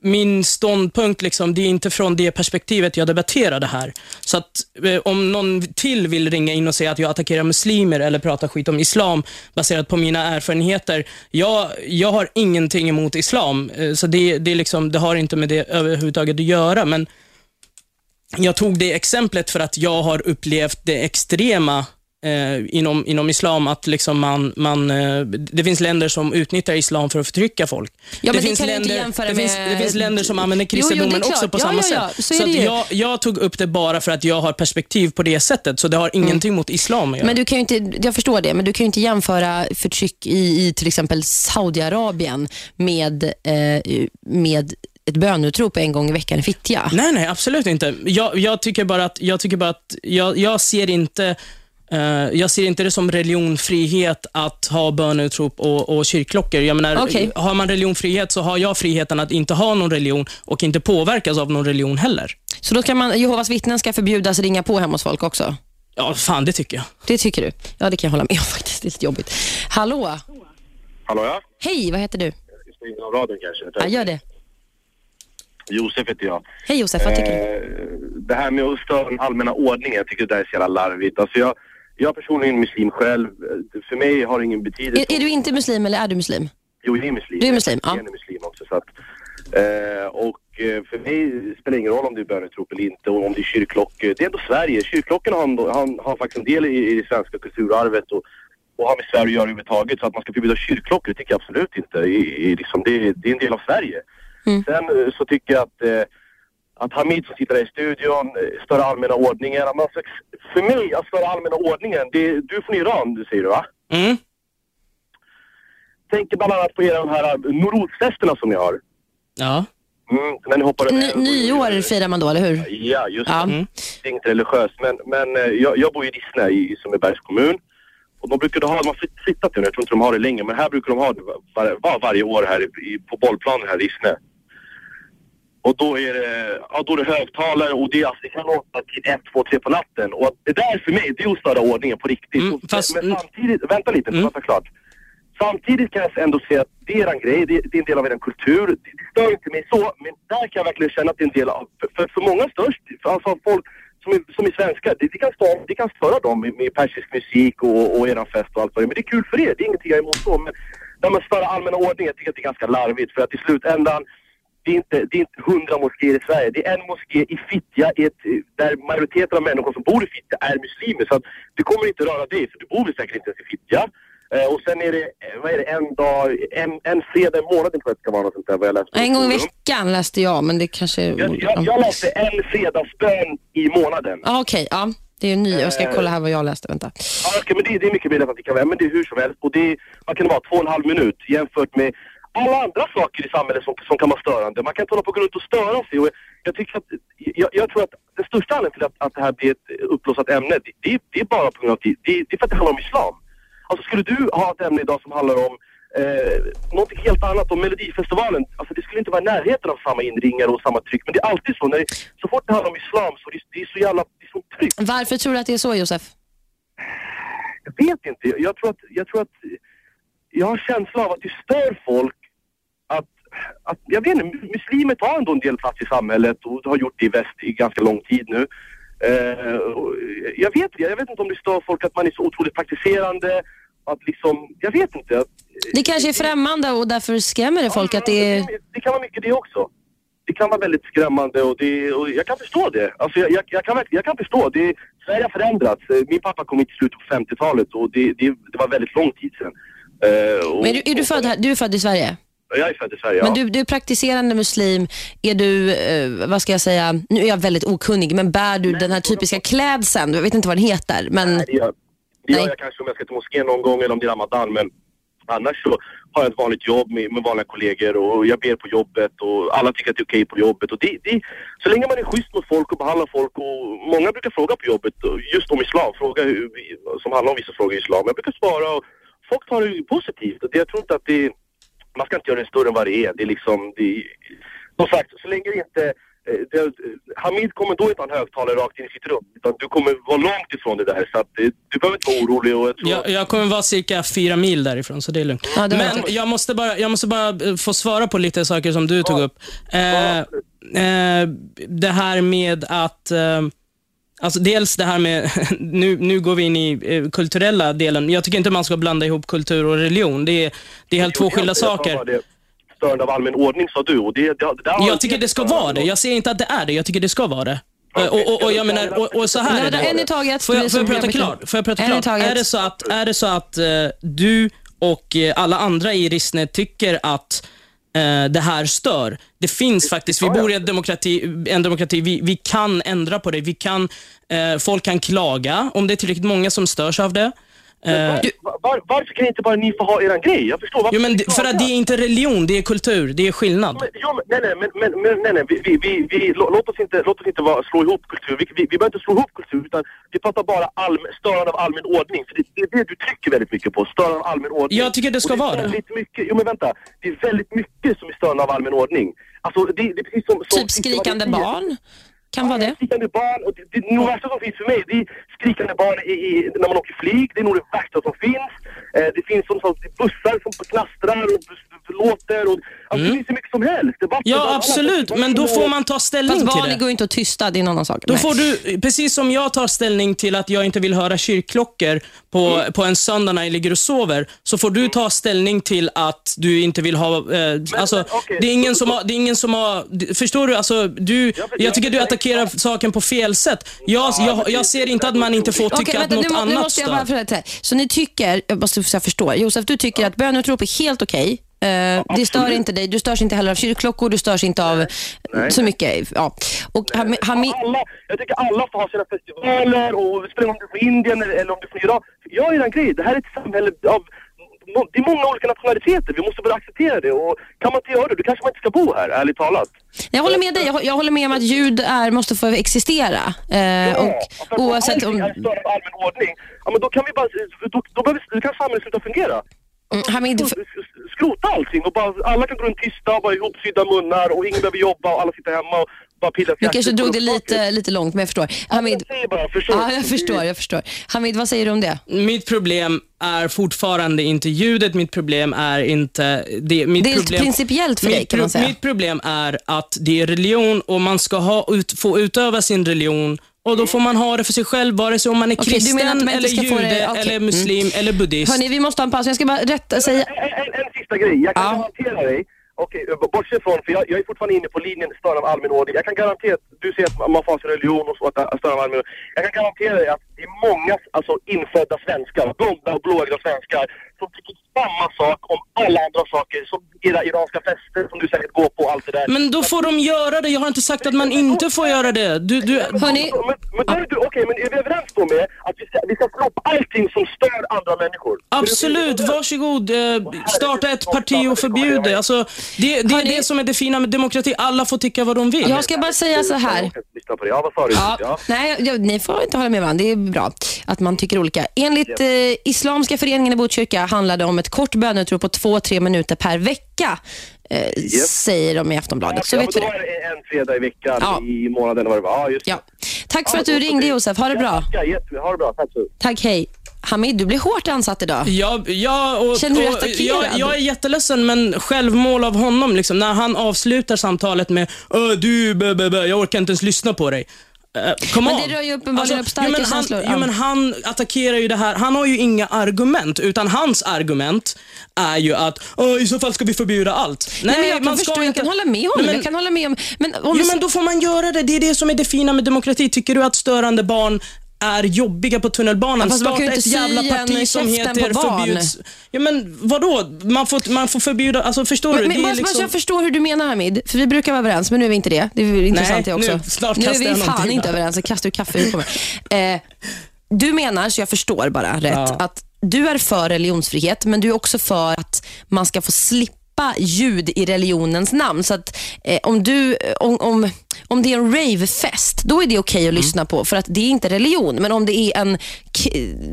Min ståndpunkt, liksom, det är inte från det perspektivet jag debatterar det här. Så att eh, om någon till vill ringa in och säga att jag attackerar muslimer eller pratar skit om islam baserat på mina erfarenheter. Jag, jag har ingenting emot islam, eh, så det, det, liksom, det har inte med det överhuvudtaget att göra. Men jag tog det exemplet för att jag har upplevt det extrema eh, inom, inom islam, att liksom man, man, eh, det finns länder som utnyttjar islam för att förtrycka folk. Ja, men det finns inte länder, det, finns, med- det finns länder som använder det kristendomen också på Ja, samma ja, sätt. Så Så det jag, jag tog upp det bara för att jag har perspektiv på det sättet, så det har ingenting mot islam att göra. Men du kan inte, jag förstår det, men du kan ju inte jämföra förtryck i, i till exempel Saudiarabien med, eh, med ett bönutrop en gång i veckan i Fittja. Nej, nej, absolut inte. Jag, jag tycker bara att, jag, tycker bara att jag, jag ser inte eh, jag ser inte det som religionfrihet att ha bönutrop och, och kyrkklockor. Jag menar, Okej. Har man religionfrihet så har jag friheten att inte ha någon religion och inte påverkas av någon religion heller. Så då kan man, Jehovas vittnen ska förbjudas ringa på hemma hos folk också? Ja, fan det tycker jag. Det tycker du? Ja, det kan jag hålla med om faktiskt. Det är lite jobbigt. Hallå? Hallå ja? Hej, vad heter du? Jag ska in av radion kanske. Ja, gör det. Josef heter jag. Hej Josef, vad tycker du? Eh, det här med att störa den allmänna ordningen, jag tycker det där är så jävla larvigt. Alltså jag, jag personligen är muslim själv. För mig har det ingen betydelse. Är, är du inte muslim eller är du muslim? Jo, jag är muslim. Du är muslim, ja. Jag är muslim också. Så att, eh, och eh, för mig spelar det ingen roll om det är bönutrop eller inte och om det är kyrkklockor. Det är ändå Sverige. Kyrkklockorna har, har, har faktiskt en del i, i det svenska kulturarvet och, och har med Sverige att göra överhuvudtaget. Så att man ska förbjuda kyrkklockor, det tycker jag absolut inte. I, i, liksom, det, det är en del av Sverige. Mm. Sen eh, så tycker jag att eh, att Hamid som sitter i studion eh, stör allmänna ordningen. Men Alltså, för mig, att störa allmänna ordningen, det, du är från Iran, du säger du va? Mm. Tänker bland annat på era de här Noroz-festerna som ni har. Ja. Mm, när ni hoppar Ny, nyår firar man då, eller hur? Ja, just Ja. det. Mm. Det är inte religiöst. Men, men eh, jag, jag bor i Rissne i Sundbybergs kommun. Och de brukar ha, de har flytt- flyttat det nu, jag tror inte de har det länge, men här brukar de ha det var, var, varje år här i, i, på bollplanen här i Rissne. Och då är det, ja, då är det högtalare och det, är, alltså, det kan låta till ett, två, tre på natten. Och det där för mig, det är att störa ordningen på riktigt. Mm, fast- men samtidigt, vänta lite, Mm. mm. prata klart. Samtidigt kan jag ändå säga att det är en grej, det, är en del av er kultur. Det, det stör inte mig så, men där kan jag verkligen känna att det är en del av, för, för, för många störst, för, alltså folk som är, som är svenskar, det, det, kan störa, det kan störa dem med, med persisk musik och, och eran fest och allt vad det. Men det är kul för er, det är ingenting jag är emot så. Men när man stör allmänna ordningen, jag tycker att det är ganska larvigt för att i slutändan det är inte, det är inte hundra moskéer i Sverige. Det är en moské i Fittja ett, där majoriteten av människor som bor i Fittja är muslimer. Så att det kommer inte röra dig, för du bor väl säkert inte ens i Fittja. Eh, och sen är det, eh, vad är det, en dag, en, en fredag i månaden tror jag det ska vara något sånt där vad jag läste. En gång i veckan läste jag, men det kanske... Jag, jag, jag läste en fredagsbön i månaden. Ja, Okej, ja. Det är ny. Jag ska Eh. kolla här vad jag läste. Vänta. Ja, okej, men det, det är mycket möjligt att det kan vara, men det är hur som helst. Och det är, vad kan det vara, två och en halv minut jämfört med alla andra saker i samhället som, som kan vara störande. Man kan inte hålla på och gå runt och störa sig. Och jag, tycker att, jag, jag tror att den största anledningen till att, att det här blir ett uppblåsat ämne, det, det, är- bara på grund av det, det, är för att det handlar om islam. Alltså skulle du ha ett ämne idag som handlar om eh, någonting helt annat, om Melodifestivalen, alltså det skulle inte vara i närheten av samma inringare och samma tryck. Men det är alltid så, när det, så fort det handlar om islam så det, det är så jävla, det är så tryck. Varför tror du att det är så, Josef? Jag vet inte. Jag- Jag tror att, jag tror att, jag har en känsla av att det stör folk att, jag vet inte, muslimer tar ändå en del plats i samhället och har gjort det i väst i ganska lång tid nu. Eh, jag vet jag vet inte om det stör folk att man är så otroligt praktiserande, att liksom, jag vet inte. Det kanske är främmande och därför skrämmer det folk att det är... Det, kan vara mycket det också. Det kan vara väldigt skrämmande och, det, och jag kan förstå det. Alltså jag, jag, jag, kan, jag kan förstå. Det, Sverige har förändrats. Eh, Min pappa kom hit i slutet på 50-talet och det, det, det var väldigt lång tid sedan. Eh, och, Men är du, är du, född här? du är född i Sverige? Jag är född i Sverige, Men ja. du, du är praktiserande muslim. Är du, eh, vad ska jag säga, nu är jag väldigt okunnig, men bär du den här typiska klädseln? Jag vet inte vad den heter, men det gör, det gör Nej. jag kanske om jag ska till moskén någon gång eller om det är Ramadan. Men annars så har jag ett vanligt jobb med, med vanliga kollegor och jag ber på jobbet och alla tycker att det är okej på jobbet. Och det, det, så länge man är schysst mot folk och behandlar folk och många brukar fråga på jobbet just om islam, fråga hur, som handlar om vissa frågor i islam. Jag brukar svara och folk tar det positivt. Och det, jag tror inte att det man ska inte göra det större än vad det är. Det är liksom, det är, som sagt, så länge det inte eh, det, Hamid kommer då inte ha en högtalare rakt in i sitt rum. Utan du kommer vara långt ifrån det där. Så att, eh, du behöver inte vara orolig. Och jag tror Jag, jag kommer vara cirka fyra mil därifrån, så det är lugnt. Ja, det Men jag måste, bara, jag måste bara eh, få svara på lite saker som du tog upp. Eh, eh, det här med att... Eh, alltså dels det här med... Nu, nu går vi in i eh, kulturella delen. Jag tycker inte man ska blanda ihop kultur och religion. Det är, det är helt två skilda saker. Störande av allmän ordning sa du. Och det, det, det Jag tycker det ska vara det. Jag säger inte att det är det. Jag tycker det ska vara det. Och, och, och jag menar, och, och så här Nej, är det. en i taget. Får jag, får jag prata klart? Får jag prata En i klart? taget. Är det så att, är det så att eh, du och eh, alla andra i Rissne tycker att det här stör. Det finns faktiskt, vi bor i en demokrati, en demokrati vi, vi kan ändra på det. Vi kan, eh, folk kan klaga om det är tillräckligt många som störs av det. Eh, Var, var, varför kan inte bara ni få ha eran grej? Jag förstår. Varför jo, men det- för att det är inte religion, det är kultur. Det är skillnad. Men, ja, men, nej, nej, men, men, men nej, nej, vi, vi, vi, vi, lå- låt oss inte, låt oss inte vara, slå ihop kultur. Vi, vi, vi behöver inte slå ihop kultur, utan vi pratar bara allmän, störande av allmän ordning. För det, det är det du trycker väldigt mycket på, störande av allmän ordning. Jag tycker det ska Och vara är det. väldigt Mycket, jo men vänta, det är väldigt mycket som är störande av allmän ordning. Alltså, det, det är precis som... som typ skrikande barn. Kan vara det. Skrikande barn, och det, det, det det värsta som finns för mig, det är skrikande barn i, i, när man åker flyg. Det är nog det värsta som finns. Eh, det finns som sagt bussar som knastrar och bus- låter. Och, alltså, Det finns hur mycket som helst. Debatter, Mm. Ja, alla- absolut. Men då får man ta ställning Fast till det. går inte att tysta, det är en annan sak. Då Nej. får du, precis som jag tar ställning till att jag inte vill höra kyrkklockor på, Mm. på en söndag när jag ligger och sover, så får du ta ställning till att du inte vill ha... Eh, alltså, men, det, är ingen som har, det är ingen som har... d- Förstår du? Alltså, du för- jag tycker du jag- attackerar saken på fel sätt. Jag, jag, jag ser inte att man inte får tycka att vänta, något nu, må- nu annat måste jag bara stör. för det här. Så ni tycker, jag måste så jag förstår, Josef, du tycker att böneutrop är helt okej. Eh, det stör inte dig. Du störs inte heller av kyrkklockor, du störs inte av Nej. så mycket. Ja. Och Hami- Hami- alla, jag tycker alla får ha sina festivaler och spelar om du är från Indien eller, eller om du är från Iran. Gör er en grej. Det här är ett samhälle av det är många olika nationaliteter. Vi måste börja acceptera det. Och kan man inte göra det, då kanske man inte ska bo här, ärligt talat. jag håller med dig. Jag, jag håller med om att ljud är, måste få existera. Eh, och för oavsett allting om... är av allmän ordning. Ja, men då kan vi bara, då, då, behöver, då kan samhället sluta fungera. Mm, Hamid, Skrota allting och bara, alla kan gå runt tysta och bara ihopsydda munnar och ingen behöver jobba och alla sitter hemma och bara pillar du kanske drog det lite, lite långt, men jag förstår. Hamid, Jag säger bara, förstår ja, jag förstår, jag förstår. Hamid, vad säger du om det? Mitt problem är fortfarande inte ljudet, mitt problem är inte... Det, mitt Det är problem, principiellt för dig, mitt, kan man säga. Mitt problem är att det är religion och man ska ha ut, få utöva sin religion och då får man ha det för sig själv, vare sig om man är att kristen, man inte eller jude, det- okej. eller muslim, eller buddhist. Hörni, vi måste ha en paus. Jag ska bara rätta, säga... En, en, en sista grej. Jag kan Ja. garantera dig, okej, b- bortsett från, för jag, jag är fortfarande inne på linjen störande av allmän ordning. Jag kan garantera att du säger att man får sin religion och så, att det är störande av allmän ordning. Jag kan garantera dig att det är många alltså, infödda svenskar, blonda och blåögda svenskar, som tycker samma sak om alla andra saker, som era iranska fester som du säkert går på och allt det där. Men då får de göra det. Jag har inte sagt att man inte får göra det. Du, du, Hörni, Men, men, då är du, okej, men är vi överens stå med att vi ska, vi ska slå på allting som stör andra människor. Absolut, varsågod. Eh, starta ett parti och förbjud det. Alltså, det, det är Hörni- det som är det fina med demokrati. Alla får tycka vad de vill. Jag ska bara säga så här. Ja, vad sa du? Ja, Ja. Nej, jag, ni får inte hålla med varandra. Det är bra att man tycker olika. Enligt eh, Islamska föreningen i Botkyrka handlar det om ett kort böneutrop på två, tre minuter per vecka, eh, säger de i Aftonbladet. Så ja, vet vi men då det. är det en fredag i veckan Ja. i månaden vad det var. Ja, just det. Ja. Tack för att du ringde Josef. Ha det bra. Ja, ha det bra. Tack så Tack, hej. Hamid, du blir hårt ansatt idag. Ja, ja, och, Känner du dig attackerad? jag, jag är jätteledsen, men självmål av honom, liksom, när han avslutar samtalet med du, bö, bö, bö, jag orkar inte ens lyssna på dig. Uh, come Men on. det rör ju uppenbarligen upp starka jo, men han, känslor. Jo, men han attackerar ju det här. Han har ju inga argument, utan hans argument är ju att "Ö, i så fall ska vi förbjuda allt. Nej, men jag man förstå, ska jag inte... kan hålla med honom. Nej, men- jag kan hålla med om... Men om Jo, vi- men då får man göra det. Det är det som är det fina med demokrati. Tycker du att störande barn är jobbiga på tunnelbanan. Ja, Starta ett jävla parti som heter förbjuds... Ja, men vadå? Man får, man får förbjuda... Alltså, förstår du? Men, Det men, bara, liksom... så jag förstår hur du menar Hamid, för vi brukar vara överens, men nu är vi inte det. Det är intressant det också. nu snart nu är vi fan inte överens, jag kastar ju kaffe på mig. Eh, du menar, så jag förstår bara rätt, Ja. att du är för religionsfrihet, men du är också för att man ska få slippa ljud i religionens namn. Så att eh, om, du, om, om, om det är en ravefest, då är det okej Mm. att lyssna på, för att det är inte religion. Men om det är en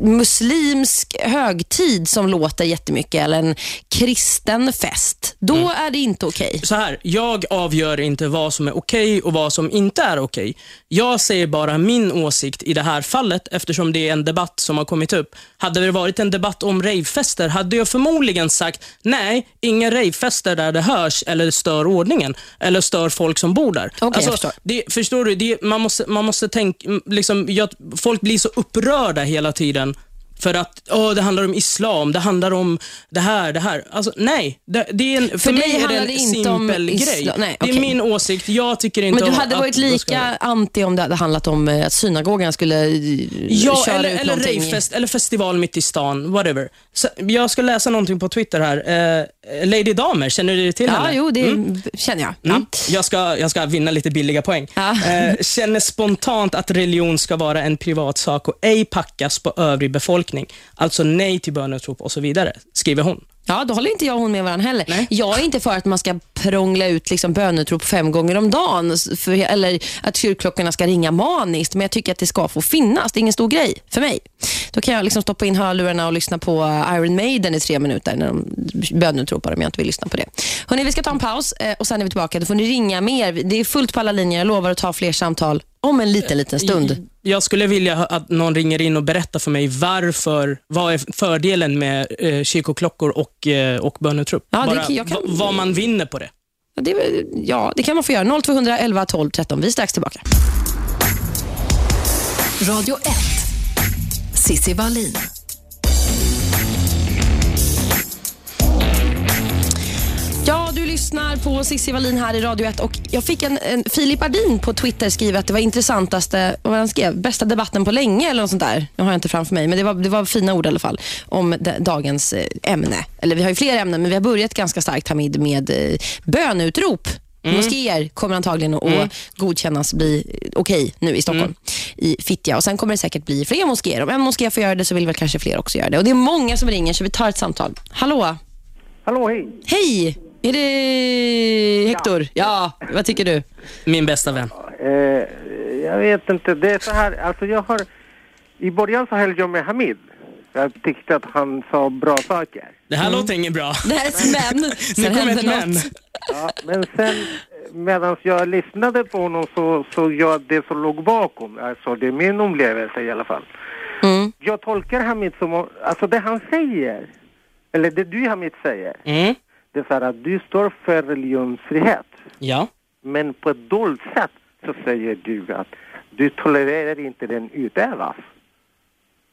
muslimsk högtid som låter jättemycket, eller en kristen fest, då Mm. är det inte okej. så här, jag avgör inte vad som är okej och vad som inte är okej. Jag säger bara min åsikt i det här fallet eftersom det är en debatt som har kommit upp. Hade det varit en debatt om ravefester hade jag förmodligen sagt nej, inga ravefester där det hörs eller stör ordningen eller stör folk som bor där. Okej, jag förstår. Det, förstår du? Det, man måste, man måste tänka, liksom, jag, folk blir så upprörda hela tiden för att åh, det handlar om islam, det handlar om det här, det här. Alltså, nej, det, det är en, för, dig mig är det en simpel grej. Nej, Det är min åsikt. Jag tycker inte Men du hade varit lika anti om det hade handlat om eh, att synagogan skulle eh, Ja, köra eller, ut eller någonting. ravefest, eller festival mitt i stan, whatever. Så, jag ska läsa någonting på Twitter här. Eh, Lady Damer, känner du till Ja, henne? jo, det Mm. känner jag. Ja. Mm. Jag, ska, jag ska vinna lite billiga poäng. Ja. Eh, känner spontant att religion ska vara en privat sak och ej packas på övrig befolkning. Alltså nej till böneutrop och så vidare, skriver hon. Ja, då håller inte jag och hon med varandra heller. Nej. Jag är inte för att man ska prångla ut liksom bönutrop fem gånger om dagen för, eller att kyrkklockorna ska ringa maniskt, men jag tycker att det ska få finnas. Det är ingen stor grej för mig. Då kan jag liksom stoppa in hörlurarna och lyssna på eh, Iron Maiden i tre minuter när de bönutropar om jag inte vill lyssna på det. Hörrni, vi ska ta en paus eh, och sen är vi tillbaka. Då får ni ringa mer. Det är fullt på alla linjer. Jag lovar att ta fler samtal om en liten, liten stund. Jag skulle vilja att någon ringer in och berättar för mig varför, vad är fördelen med eh, kyrkoklockor och, eh, och böneutrop? Ja, det Bara kan- vad man vinner på det. Ja, Det, ja, det kan man få göra. 0211 12 13. Vi är strax tillbaka. Radio 1. Sissi Wallin. Lyssnar på Cissi Wallin här i Radio 1 och jag fick en, en Filip Ardin på Twitter skriva att det var intressantaste, vad var han skrev, bästa debatten på länge eller något sånt där. Nu har jag inte framför mig, men det var, det var fina ord i alla fall om de, dagens eh, ämne. Eller vi har ju fler ämnen, men vi har börjat ganska starkt Hamid med eh, böneutrop. Moskéer kommer antagligen att godkännas bli eh, okej nu i Stockholm, i Fittja. Och Sen kommer det säkert bli fler moskéer. Om en moské får göra det så vill väl kanske fler också göra det. Och Det är många som ringer, så vi tar ett samtal. Hallå? Hallå, hej. Hej! Är det Hector? Ja. vad tycker du? Min bästa vän. Eh, jag vet inte, det är så här, alltså jag har... I början så höll jag med Hamid. Jag tyckte att han sa bra saker. Det här låter inget bra. Det här är ett men. Nu Sen kommer hände ett men. Ja, men sen medan jag lyssnade på honom så såg jag det som låg bakom. Alltså det är min upplevelse i alla fall. Mm. Jag tolkar Hamid som, om- alltså det han säger, eller det du Hamid säger, Mm. Det är att du står för religionsfrihet. Ja. Men på ett dolt sätt så säger du att du tolererar inte den utövas.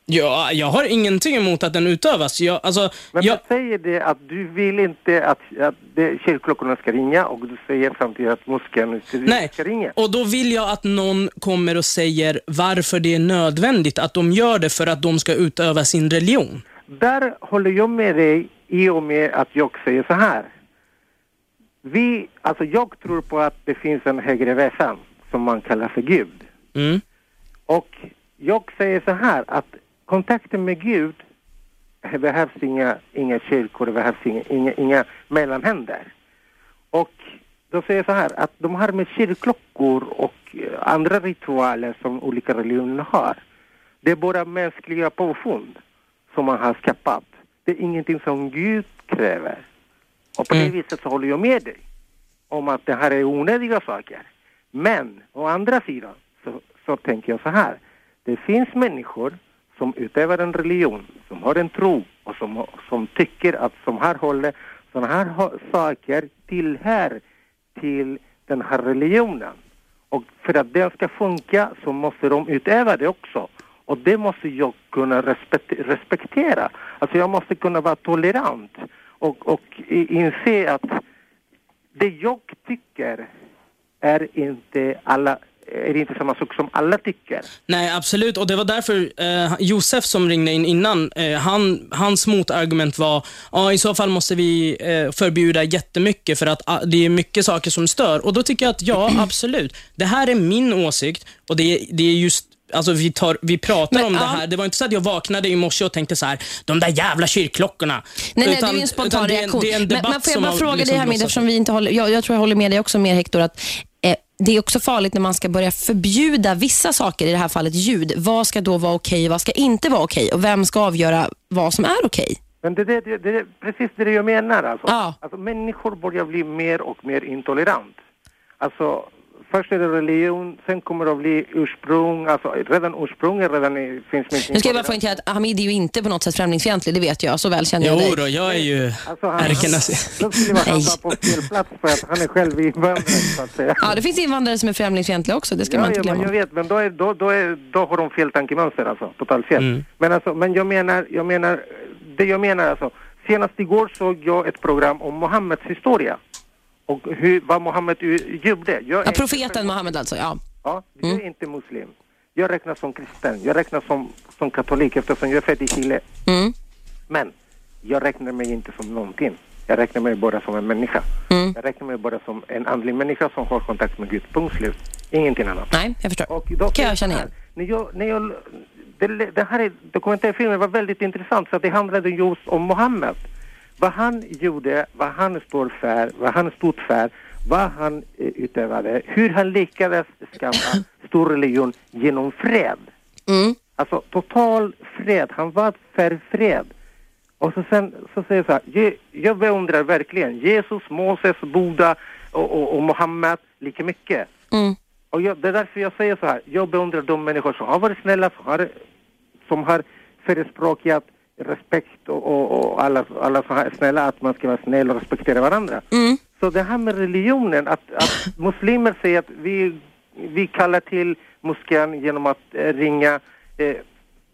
Ja, jag har ingenting emot att den utövas. Jag, alltså, Men jag, du säger det att du vill inte att, att det, kyrkklockorna ska ringa och du säger samtidigt att moskén ska, nej, ska ringa. och då vill jag att någon kommer och säger varför det är nödvändigt att de gör det för att de ska utöva sin religion. Där håller jag med dig i och med att jag säger så här. Vi, alltså jag tror på att det finns en högre väsen som man kallar för Gud. Mm. Och jag säger så här att kontakten med Gud det behövs inga, inga kyrkor, det behövs inga, inga, inga mellanhänder. Och då säger jag så här att de här med kyrkklockor och eh, andra ritualer som olika religioner har. Det är bara mänskliga påfund som man har skapat. Det är ingenting som Gud kräver. Och på det viset så håller jag med dig om att det här är onödiga saker. Men å andra sidan så, så tänker jag så här. Det finns människor som utövar en religion, som har en tro och som, som tycker att som här håller, sådana här saker tillhör till den här religionen. Och för att den ska funka så måste de utöva det också. Och det måste jag kunna respektera. Alltså jag måste kunna vara tolerant och, och inse att det jag tycker är inte alla är inte samma sak som alla tycker. Nej, absolut. Och det var därför eh, Josef som ringde in innan, eh, han, hans motargument var, ja i så fall måste vi eh, förbjuda jättemycket för att ah, det är mycket saker som stör. Och då tycker jag att ja, absolut. Det här är min åsikt och det, det är just Alltså vi, tar, vi pratar Men, om det här. Det var inte så att jag vaknade i morse och tänkte så här, de där jävla kyrkklockorna. Nej, nej, Utan- det är ju en spontan utan det är en- reaktion. Det är en men, debatt men får jag som bara fråga liksom dig Hamid, blossat eftersom vi inte håller, jag, jag tror jag håller med dig också mer Hector, att eh, det är också farligt när man ska börja förbjuda vissa saker, i det här fallet ljud. Vad ska då vara okej och vad ska inte vara okej? Och vem ska avgöra vad som är okej? Men det, det, det, det är precis det jag menar alltså. Ja. alltså. Människor börjar bli mer och mer intolerant. Alltså, först är det religion, sen kommer det att bli ursprung, alltså redan ursprunget redan i, finns mycket Nu ska jag bara poängtera att Hamid är ju inte på något sätt främlingsfientlig, det vet jag. Så väl känner jag Jo dig. då, jag är ju Alltså, han, ärkenazist. då skulle hamna på fel plats för att han är själv invandrare så att säga. Ja, det finns invandrare som är främlingsfientliga också, det ska man inte ja, men glömma. jag vet, men då, är, då, då, är, då har de fel tankemönster alltså, totalt fel. Mm. Men alltså, men jag menar, jag menar, det jag menar alltså, senast igår såg jag ett program om Mohammeds historia. Och hur, vad Mohammed gjorde. Jag Ja, profeten Mohammed alltså, ja. Ja, jag är inte muslim. Jag räknas som kristen. Jag räknas som, som katolik eftersom jag är född i Chile. Mm. Men jag räknar mig inte som någonting. Jag räknar mig bara som en människa. Mm. Jag räknar mig bara som en andlig människa som har kontakt med Gud. Punkt slut. Ingenting annat. Nej, jag förstår. Och då kan jag känna igen. När jag, när jag, det, det här är, dokumentärfilmen var väldigt intressant för det handlade just om Mohammed. Vad han gjorde, vad han står för, vad han stod för, vad han eh, utövade, hur han lyckades skapa stor religion genom fred. Mm. Alltså total fred. Han var för fred. Och så sen så säger jag så här, "Je- jag beundrar verkligen Jesus, Moses, Buddha och, och, och Mohammed lika mycket. Mm. Och jag, det är därför jag säger så här, jag beundrar de människor som har varit snälla, som har, som har förespråkat respekt och, och, och alla, alla som är snälla, att man ska vara snäll och respektera varandra. Mm. Så det här med religionen, att, att muslimer säger att vi, vi kallar till moskén genom att eh, ringa, eh,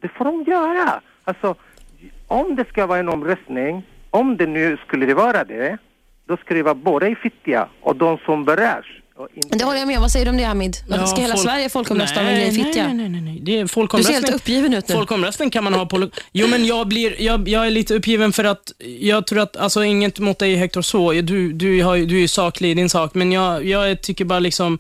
det får de göra. Alltså, om det ska vara en omröstning, om det nu skulle det vara det, då ska det vara både i Fittja och de som berörs. Det håller jag med. Vad säger du om det Hamid? Varför Ja, ska hela folk- Sverige folkomrösta om en grej Fittja? Nej, nej, nej. nej. Det är Du ser folkomröstning. helt uppgiven ut nu. Folkomröstning kan man ha på... Jo, men jag, blir, jag, jag är lite uppgiven för att jag tror att, alltså inget mot dig Hector så, du, du, har, du är ju saklig i din sak, men jag, jag tycker bara liksom,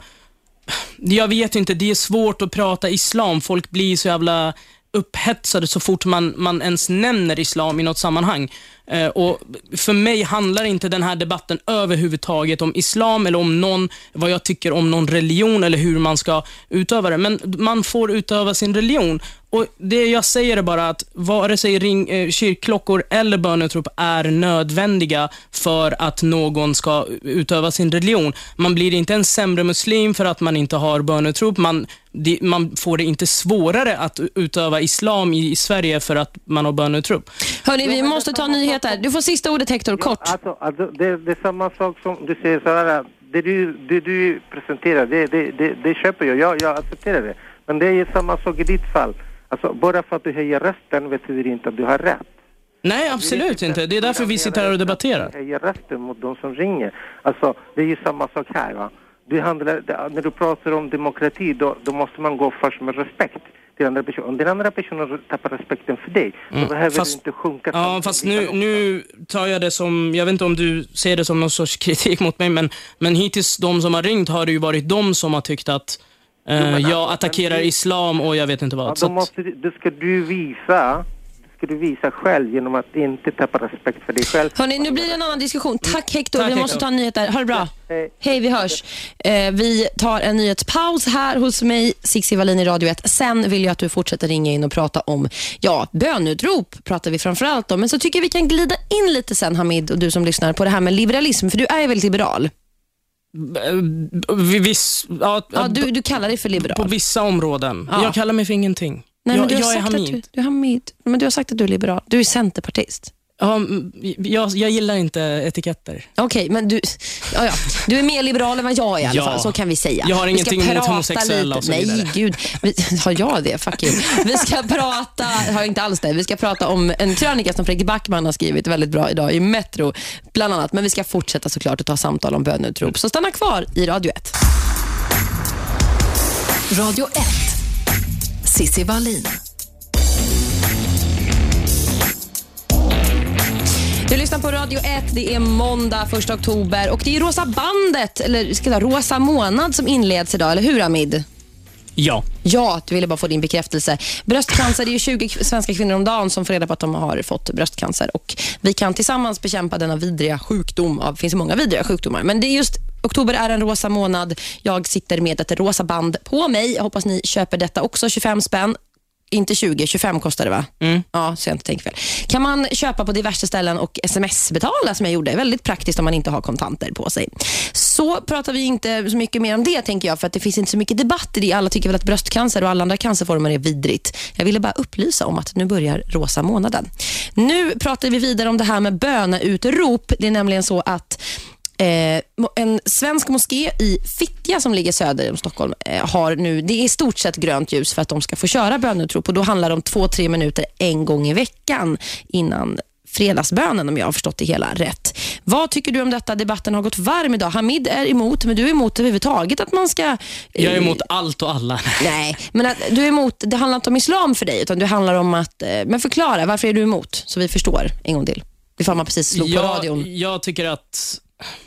jag vet inte, det är svårt att prata islam. Folk blir så jävla upphetsade så fort man, man ens nämner islam i något sammanhang. Eh, och för mig handlar inte den här debatten överhuvudtaget om islam eller om någon, vad jag tycker om någon religion eller hur man ska utöva det. Men man får utöva sin religion. Och Det jag säger är bara att vare sig ring, eh, kyrkklockor eller bönutrop är nödvändiga för att någon ska utöva sin religion. Man blir inte en sämre muslim för att man inte har bönutrop. Man, det, man får det inte svårare att utöva islam i, i Sverige för att man har bönutrop. Hörni, vi måste ta nyheter. Du får sista ordet Hector, kort. Alltså, alltså det, det är samma sak som du säger så här, det du, det du presenterar, det, det, det, det köper jag. jag, jag accepterar det. Men det är samma sak i ditt fall. Alltså, bara för att du höjer rösten betyder inte att du har rätt. Nej, absolut inte. Det är därför vi sitter här och debatterar. Höjer rösten mot de som ringer. Alltså, det är ju samma sak här. Va? Du handlar, när du pratar om demokrati, då, då måste man gå först med respekt till andra personen. Om den andra personen tappar respekten för dig, då behöver Mm. fast- du inte sjunka Ja, fast nu, nu tar jag det som, jag vet inte om du ser det som någon sorts kritik mot mig, men, men hittills de som har ringt har det ju varit de som har tyckt att Eh, jag attackerar islam och jag vet inte vad. Ja, då, måste, du- då ska du visa ska du visa själv genom att inte tappa respekt för dig själv. Hörni, nu blir det en annan diskussion. Tack Hector, Tack, vi måste Hector. ta en nyhet där. Ha det bra. Hej. Hej, vi hörs. Eh, vi tar en nyhetspaus här hos mig, Sixi Wallin i Radio 1. Sen vill jag att du fortsätter ringa in och prata om, ja, bönutrop pratar vi framförallt om. Men så tycker jag vi kan glida in lite sen, Hamid, och du som lyssnar, på det här med liberalism. För du är ju väldigt liberal. Eh, vi- Viss, ja, Ja, du, du kallar dig för På liberal. vissa områden. Ja. Jag kallar mig för ingenting. Nej, jag men du, har jag är Hamid. Du, du, Hamid. Men du har sagt att du är liberal. Du är centerpartist. Ja, jag, jag gillar inte etiketter. Okej, men du, ja, ja. du är mer liberal än vad jag är i alla Ja. fall, så kan vi säga. Jag har Vi ska ingenting emot prata homosexuella och så Nej, vidare. gud. Vi, har jag det? Fuck you. Vi ska prata, har inte alls det. Vi ska prata om en krönika som Fredrik Backman har skrivit väldigt bra idag i Metro, bland annat. Men vi ska fortsätta såklart att ta samtal om bönutrop. Så stanna kvar i Radio 1. Radio 1. Sissi Wallin. Lyssnar på Radio 1. Det är måndag 1 oktober och det är Rosa bandet, eller ska jag säga, Rosa månad som inleds idag, eller hur Amid? Ja. Ja, du ville bara få din bekräftelse. Bröstcancer, det är ju 20 k- svenska kvinnor om dagen som får reda på att de har fått bröstcancer. Och vi kan tillsammans bekämpa denna vidriga sjukdom. Det finns många vidriga sjukdomar, men det är just Oktober är en rosa månad. Jag sitter med ett rosa band på mig. Jag hoppas ni köper detta också. 25 spänn. Inte 20, 25 kostar det va? Ja, så jag inte tänker fel. Kan man köpa på diverse ställen och sms-betala som jag gjorde. Väldigt praktiskt om man inte har kontanter på sig. Så pratar vi inte så mycket mer om det tänker jag för att det finns inte så mycket debatt i det. Alla tycker väl att bröstcancer och alla andra cancerformer är vidrigt. Jag ville bara upplysa om att nu börjar rosa månaden. Nu pratar vi vidare om det här med böneutrop. Det är nämligen så att Eh, en svensk moské i Fittja som ligger söder om Stockholm eh, har nu, det är i stort sett grönt ljus för att de ska få köra bönutrop och då handlar det om två, tre minuter en gång i veckan innan fredagsbönen om jag har förstått det hela rätt. Vad tycker du om detta? Debatten har gått varm idag. Hamid är emot, men du är emot överhuvudtaget att man ska... eh, Jag är emot allt och alla. Nej, men att du är emot, det handlar inte om islam för dig, utan det handlar om att... eh, Men förklara, varför är du emot? Så vi förstår en gång till. Ifall man precis slog på jag, radion. jag, tycker att,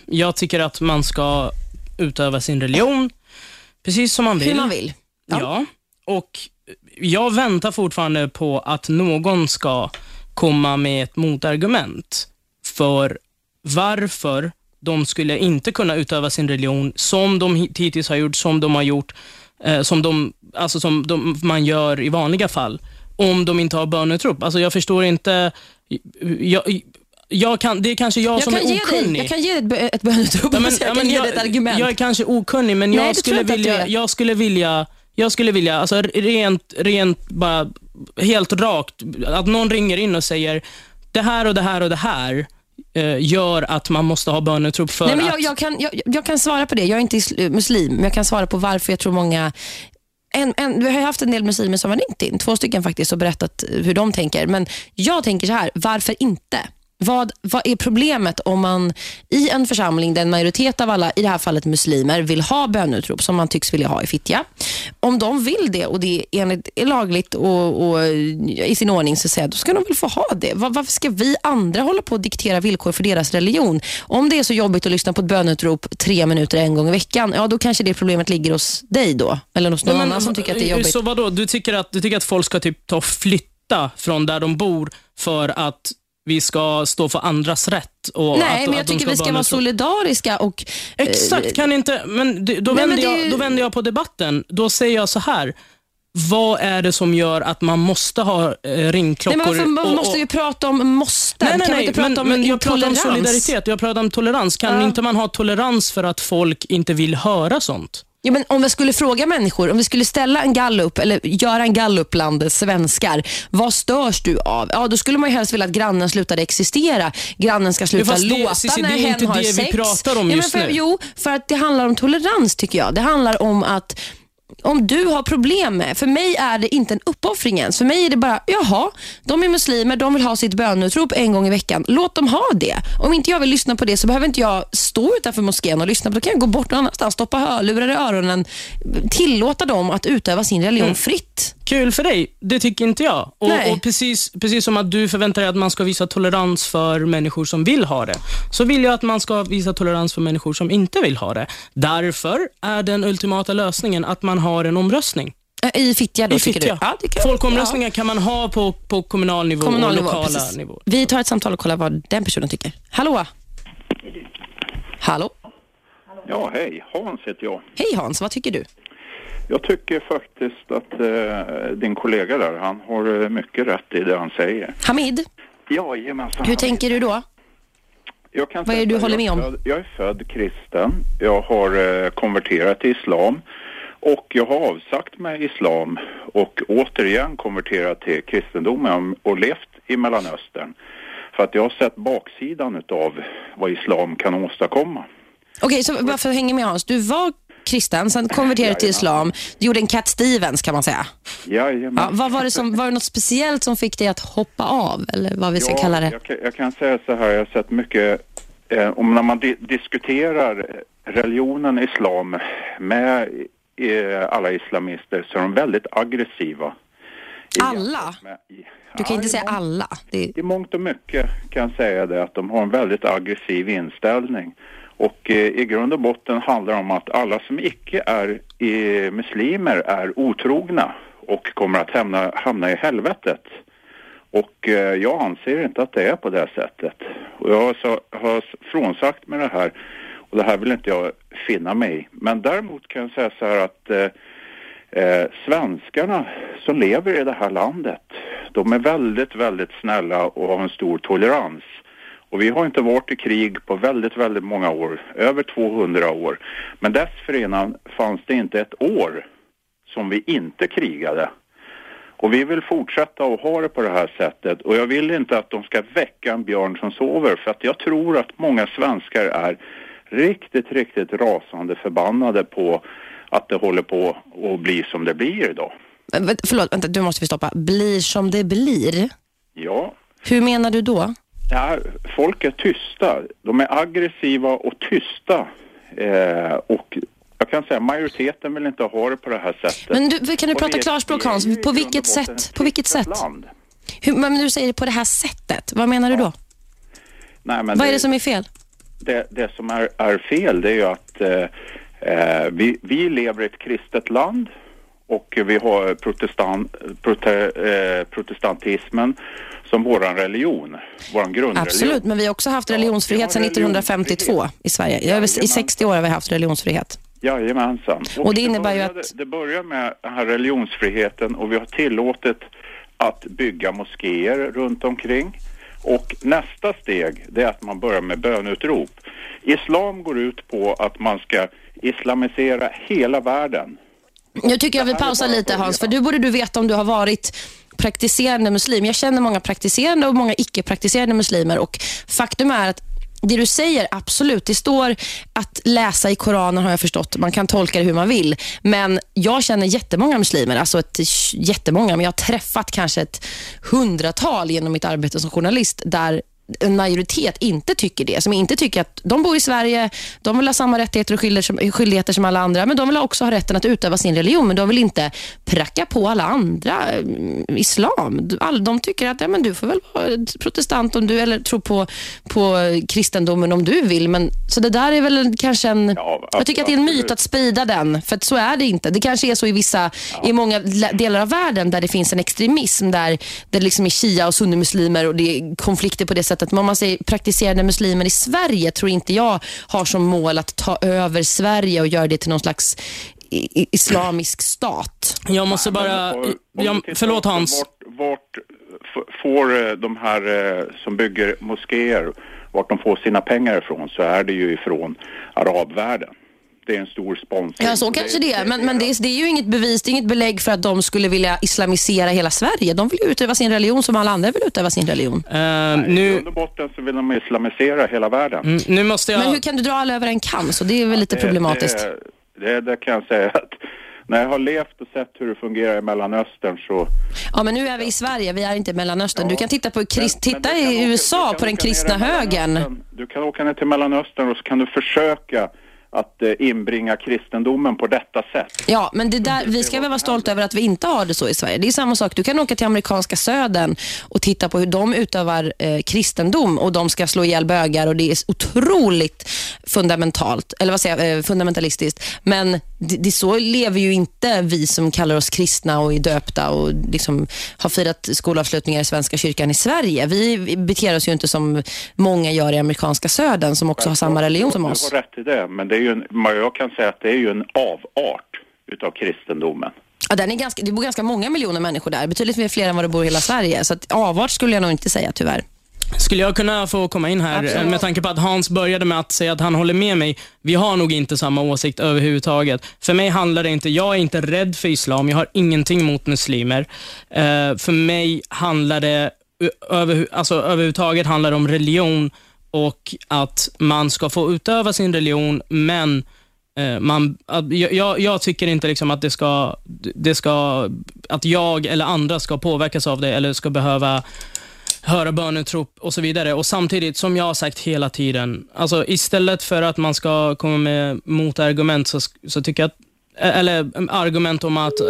jag tycker att man ska utöva sin religion precis som man vill. Hur man vill. Ja. och jag väntar fortfarande på att någon ska komma med ett motargument för varför de skulle inte kunna utöva sin religion som de hit- hittills har gjort, som de har gjort, eh, som, de, alltså som de, man gör i vanliga fall, om de inte har bönutrop. Alltså jag förstår inte, jag, jag kan, det är kanske jag, Jag som är ge dig, okunnig. jag kan ge dig ett, bö- ett bönutrop, Ja, men- jag ja, kan men ge jag- dig ett argument. Jag är kanske okunnig, men Nej, jag, skulle jag vilja, jag skulle vilja, jag skulle vilja, alltså rent, rent bara, helt rakt, att någon ringer in och säger, det här och det här och det här eh, gör att man måste ha bönutrop för Nej, men att... jag, jag, kan, jag, jag kan svara på det. Jag är inte isl- muslim, men jag kan svara på varför jag tror många en, en, vi har haft en del muslimer som har ringt in, två stycken faktiskt, och berättat hur de tänker. Men jag tänker så här, varför inte? Vad, vad är problemet om man i en församling där en majoritet av alla, i det här fallet muslimer, vill ha bönutrop som man tycks vilja ha i Fittja. Om de vill det och det är, enligt, är lagligt och, och i sin ordning så säger jag, då ska de väl få ha det. Var, varför ska vi andra hålla på att diktera villkor för deras religion? Om det är så jobbigt att lyssna på ett bönutrop tre minuter en gång i veckan, ja då kanske det problemet ligger hos dig då. Eller hos någon men, annan som tycker att det är jobbigt. Så vadå, du tycker att, du tycker att folk ska typ ta och flytta från där de bor för att vi ska stå för andras rätt? Och Nej, att, men jag att tycker vi ska vara solidariska och... eh, Exakt, kan inte, men då, Nej, men vänder det jag, då vänder jag på debatten. Då säger jag så här. Vad är det som gör att man måste ha eh, Nej, ringklockor? men varför, man måste ju prata om måste. Nej, nej, kan nej, inte prata men, om men jag pratar om solidaritet. Jag pratar om tolerans. Kan Ja. inte man ha tolerans för att folk inte vill höra sånt? Ja, men om vi skulle fråga människor, om vi skulle ställa en gallup eller göra en gallup bland svenskar. Vad störs du av? Ja, då skulle man ju helst vilja att grannen slutade existera. Grannen ska sluta det- låta Cissi, när det är hen inte har det vi sex. pratar om ja, just för, nu. Jo, för att det handlar om tolerans tycker jag. Det handlar om att om du har problem med, för mig är det inte en uppoffring ens. För mig är det bara, jaha, de är muslimer, de vill ha sitt bönutrop en gång i veckan. Låt dem ha det. Om inte jag vill lyssna på det så behöver inte jag stå utanför moskén och lyssna på det. Då kan jag gå bort någon annanstans, stoppa hörlurar i öronen, tillåta dem att utöva sin religion fritt. Kul för dig, det tycker inte jag. Och, och precis, precis som att du förväntar dig att man ska visa tolerans för människor som vill ha det, så vill jag att man ska visa tolerans för människor som inte vill ha det. Därför är den ultimata lösningen att man har en omröstning. I Fittja då, I tycker Fittja. du? Ja, det kan, Folkomröstningar kan man ha på, på kommunal nivå Kommunal och nivå, lokala precis. nivå. Vi tar ett samtal och kollar vad den personen tycker. Hallå? Hallå? Ja, hej. Hans heter jag. Hej Hans, vad tycker du? Jag tycker faktiskt att eh, din kollega där, han har eh, mycket rätt i det han säger. Hamid, Jajamensan. hur tänker du då? Jag kan vad är det du så håller med om? Född, jag är född kristen. Jag har eh, konverterat till islam. Och jag har avsagt mig islam och återigen konverterat till kristendomen och levt i Mellanöstern. För att jag har sett baksidan utav vad islam kan åstadkomma. Okej, så bara för att hänga med Hans. Du var kristen, sen konverterade till islam. Du gjorde en Cat Stevens kan man säga. Jajamän. Ja, vad var, det som, var det något speciellt som fick dig att hoppa av? Eller vad vi ska kalla det? Jag kan, jag kan säga så här, jag har sett mycket, eh, om när man di diskuterar religionen islam med eh, alla islamister så är de väldigt aggressiva. Alla? Du kan inte säga alla. Det... I mångt och mycket kan jag säga det att de har en väldigt aggressiv inställning. Och eh, i grund och botten handlar det om att alla som icke är eh, muslimer är otrogna och kommer att hamna, hamna i helvetet. Och eh, jag anser inte att det är på det sättet. Och jag har, så, har frånsagt mig det här och det här vill inte jag finna mig i. Men däremot kan jag säga så här att eh, eh, svenskarna som lever i det här landet, de är väldigt, väldigt snälla och har en stor tolerans. Och vi har inte varit i krig på väldigt, väldigt många år, över 200 år. Men dessförinnan fanns det inte ett år som vi inte krigade. Och vi vill fortsätta att ha det på det här sättet. Och jag vill inte att de ska väcka en björn som sover. För att jag tror att många svenskar är riktigt, riktigt rasande förbannade på att det håller på att bli som det blir idag. Förlåt, vänta, du måste vi stoppa. Blir som det blir? Ja, Hur menar du då? Ja folk är tysta. De är aggressiva och tysta. Eh, och jag kan säga majoriteten vill inte ha det på det här sättet. Men du, kan du prata klarspråk Hans? På vilket sätt? På vilket sätt? land. Hur, men du säger det på det här sättet. Vad menar du då? Nej, Vad är det som är fel? det, det som är, är fel det är ju att eh, eh, vi, vi lever i ett kristet land och vi har protestant, prote, eh, protestantismen som våran religion, våran grundreligion. Absolut, men vi har också haft religionsfrihet sedan 1952 i Sverige. I över- I 60 år har vi haft religionsfrihet. Jajamensan. Och det innebär ju att- Det börjar med den här religionsfriheten och vi har tillåtit att bygga moskéer runt omkring. Och nästa steg det är att man börjar med bönutrop. Islam går ut på att man ska islamisera hela världen. Nu tycker jag vi pausar lite Hans, för du borde du veta om du har varit praktiserande muslim. Jag känner många praktiserande och många icke-praktiserande muslimer och faktum är att det du säger, absolut, det står att läsa i Koranen har jag förstått. Man kan tolka det hur man vill. Men jag känner jättemånga muslimer, alltså ett, jättemånga, men jag har träffat kanske ett hundratal genom mitt arbete som journalist där en majoritet inte tycker det. Som inte tycker att de bor i Sverige, de vill ha samma rättigheter och skyldigheter som- alla andra, men de vill också ha rätten att utöva sin religion, men de vill inte pracka på alla andra mm, islam. All, de tycker att ja, men du får väl vara protestant om du, eller tro på, på kristendomen om du vill, men så det där är väl kanske en... jag tycker att det är en myt att sprida den, för så är det inte. Det kanske är så i vissa, i många delar av världen där det finns en extremism, där det liksom är shia och sunnimuslimer och det är konflikter på det sättet. Men om man säger praktiserande muslimer i Sverige tror inte jag har som mål att ta över Sverige och göra det till någon slags islamisk stat. Jag måste bara... Jag, förlåt Hans. Vart, vart får eh, de här eh, som bygger moskéer, vart de får sina pengar ifrån så är det ju ifrån arabvärlden. Det är en stor sponsring. Ja, så kanske det är. Men, men det, är, det är ju inget bevis, det är inget belägg för att de skulle vilja islamisera hela Sverige. De vill ju utöva sin religion som alla andra vill utöva sin religion. I grund och botten så vill de islamisera hela världen. Mm, nu måste Men hur kan du dra alla över en kam? Så det är väl lite problematiskt. Det, det, det kan jag säga att när jag har levt och sett hur det fungerar i Mellanöstern så Ja, men nu är vi i Sverige, vi är inte i Mellanöstern. Du kan titta, på krist, Men- men titta du kan i åka- USA på den kristna högern. Du kan åka ner till Mellanöstern och så kan du försöka att eh, inbringa kristendomen på detta sätt. Ja, men det där, vi ska väl vara stolta över att vi inte har det så i Sverige. Det är samma sak. Du kan åka till amerikanska södern och titta på hur de utövar eh, kristendom och de ska slå ihjäl bögar och det är otroligt fundamentalt, eller vad säger jag, eh, fundamentalistiskt. Men det, det så lever ju inte vi som kallar oss kristna och är döpta och liksom har firat skolavslutningar i Svenska kyrkan i Sverige. Vi beter oss ju inte som många gör i amerikanska södern som också har samma religion som Du oss. har rätt i det, men det är ju en, jag kan säga att det är ju en avart utav kristendomen. Ja, den är ganska, det bor ganska många miljoner människor där. Betydligt mer fler än vad det bor i hela Sverige. Så att avart skulle jag nog inte säga tyvärr. Skulle jag kunna få komma in här Absolut. med tanke på att Hans började med att säga att han håller med mig. Vi har nog inte samma åsikt överhuvudtaget. För mig handlar det inte, jag är inte rädd för islam, jag har ingenting mot muslimer. Eh, för mig handlar det över, alltså, överhuvudtaget handlar det om religion och att man ska få utöva sin religion, men eh, man, jag, jag tycker inte liksom att det ska, det ska, att jag eller andra ska påverkas av det eller ska behöva höra bönutrop och så vidare. Och Samtidigt, som jag har sagt hela tiden, alltså istället för att man ska komma med motargument så, så tycker jag att, eller argument om att, eh,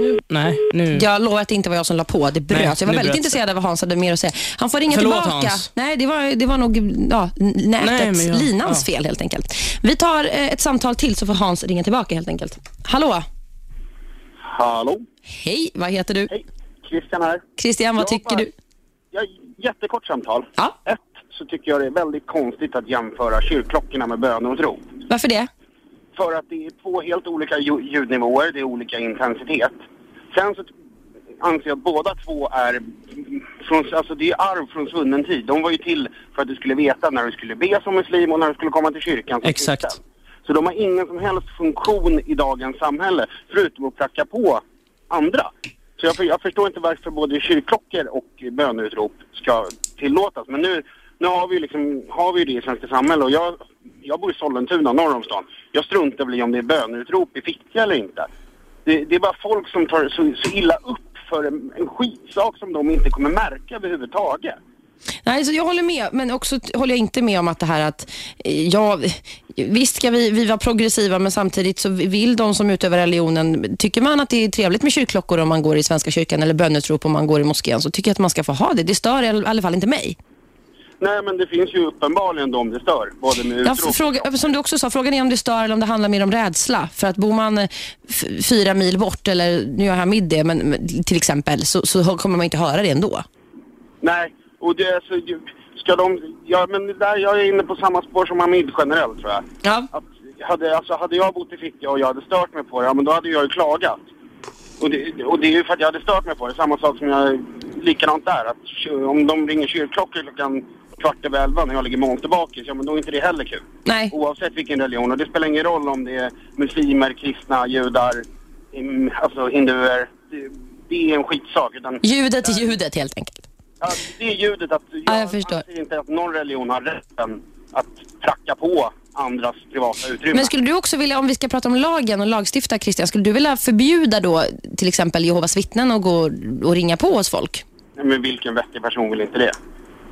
nu, nej, nu. Jag lovar att det inte var jag som la på. Det bröt. Nej, jag var väldigt intresserad av vad Hans hade mer att säga. Han får ringa Förlåt, tillbaka. Hans. Nej, det var, det var nog ja, nätets, Nej, jag- linans ja. fel helt enkelt. Vi tar eh, ett samtal till så får Hans ringa tillbaka helt enkelt. Hallå? Hallå? Hej, vad heter du? Hej, Christian här. Christian, vad Jag tycker bara- du? Ja, jättekort samtal. Ja. Ett, så tycker jag det är väldigt konstigt att jämföra kyrkklockorna med böneutrop. Varför det? För att det är två helt olika ju- ljudnivåer, det är olika intensitet. Sen så anser jag att båda två är, från, alltså det är arv från svunnen tid. De var ju till för att du skulle veta när du skulle be som muslim och när du skulle komma till kyrkan som Exakt. kristen. Så de har ingen som helst funktion i dagens samhälle förutom att pracka på andra. Så jag, för- jag förstår inte varför både kyrkklockor och böneutrop ska tillåtas. Men nu, nu har vi ju liksom, har vi det i svenska samhälle och jag, jag bor i Sollentuna, norr om stan. Jag struntar väl i om det är böneutrop i Fittja eller inte. Det, det är bara folk som tar så, så illa upp för en, en skitsak som de inte kommer märka överhuvudtaget. Nej, så jag håller med, men också håller jag inte med om att det här att, eh, ja, visst ska vi, vi vara progressiva, men samtidigt så vill de som utövar religionen, tycker man att det är trevligt med kyrkklockor om man går i Svenska kyrkan eller bönutrop om man går i moskén, så tycker jag att man ska få ha det. Det stör i alla fall inte mig. Nej men det finns ju uppenbarligen de det stör, både med Ja, utrop fråga, som du också sa, frågan är om det stör eller om det handlar mer om rädsla. För att bor man eh, fyra mil bort, eller nu gör jag mitt det, men till exempel, så, så kommer man inte höra det ändå. Nej, och det är så, ju- ska de, ja men där, jag är inne på samma spår som Hamid generellt tror jag. Ja. Att, hade, alltså, hade jag bott i Fittja och jag hade stört mig på det, ja men då hade jag ju klagat. Och det, och det är ju för att jag hade stört mig på det, samma sak som jag, likadant där. Att om de ringer kyrkklockor klockan kvart över elva när jag ligger monsterbakis, ja men då är inte det heller kul. Nej. Oavsett vilken religion. Och det spelar ingen roll om det är muslimer, kristna, judar, alltså hinduer. Det, det är en skitsak. Utan, Ljudet är ljudet helt enkelt. Det är ljudet att jag, Ja, jag förstår. anser inte att någon religion har rätten att pracka på andras privata utrymme. Men skulle du också vilja, om vi ska prata om lagen och lagstifta Christian, skulle du vilja förbjuda då till exempel Jehovas vittnen att gå och ringa på hos folk? Men vilken vettig person vill inte det?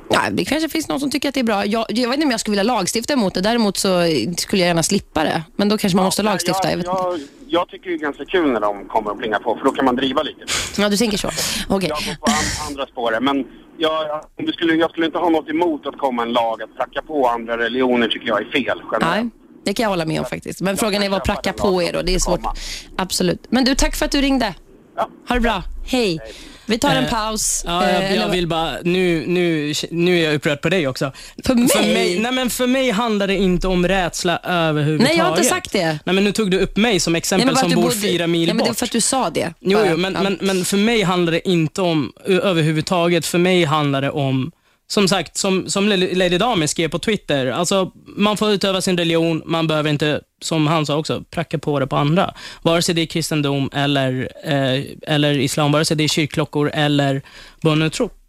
Ja, det kanske finns någon som tycker att det är bra. Jag, jag vet inte om jag skulle vilja lagstifta emot det. Däremot så skulle jag gärna slippa det. Men då kanske man måste lagstifta. Jag Jag, jag, jag tycker det är ganska kul när de kommer och plingar på för då kan man driva lite. Ja, du tänker så. Okej. Jag går på an, andra spåret. Men jag, jag, skulle, jag skulle inte ha något emot att komma en lag att pracka på andra religioner tycker jag är fel generellt. Nej, det kan jag hålla med om faktiskt. Men frågan är vad pracka på är då. Det är svårt. komma. Absolut. Men du, tack för att du ringde. Ja. Ha det bra. Hej. Vi tar en Eh, paus. Ja, Eh, jag, eller jag vill bara, nu, nu, nu är jag upprörd på dig också. För mig? För mig, nej men för mig handlar det inte om rädsla överhuvudtaget. Nej, jag har inte sagt det. Nej, men nu tog du upp mig som Nej, exempel bara som bor bodde- fyra mil Nej, men det är bort. för att du sa det. Jo, jo men, Ja. men, men för mig handlar det inte om överhuvudtaget. För mig handlar det om, som sagt, som, som Lady Dami skrev på Twitter, alltså, man får utöva sin religion, man behöver inte, som han sa också, pracka på det på andra. Vare sig det är kristendom eller, eh, eller islam, vare sig det är kyrkklockor eller bönutrop.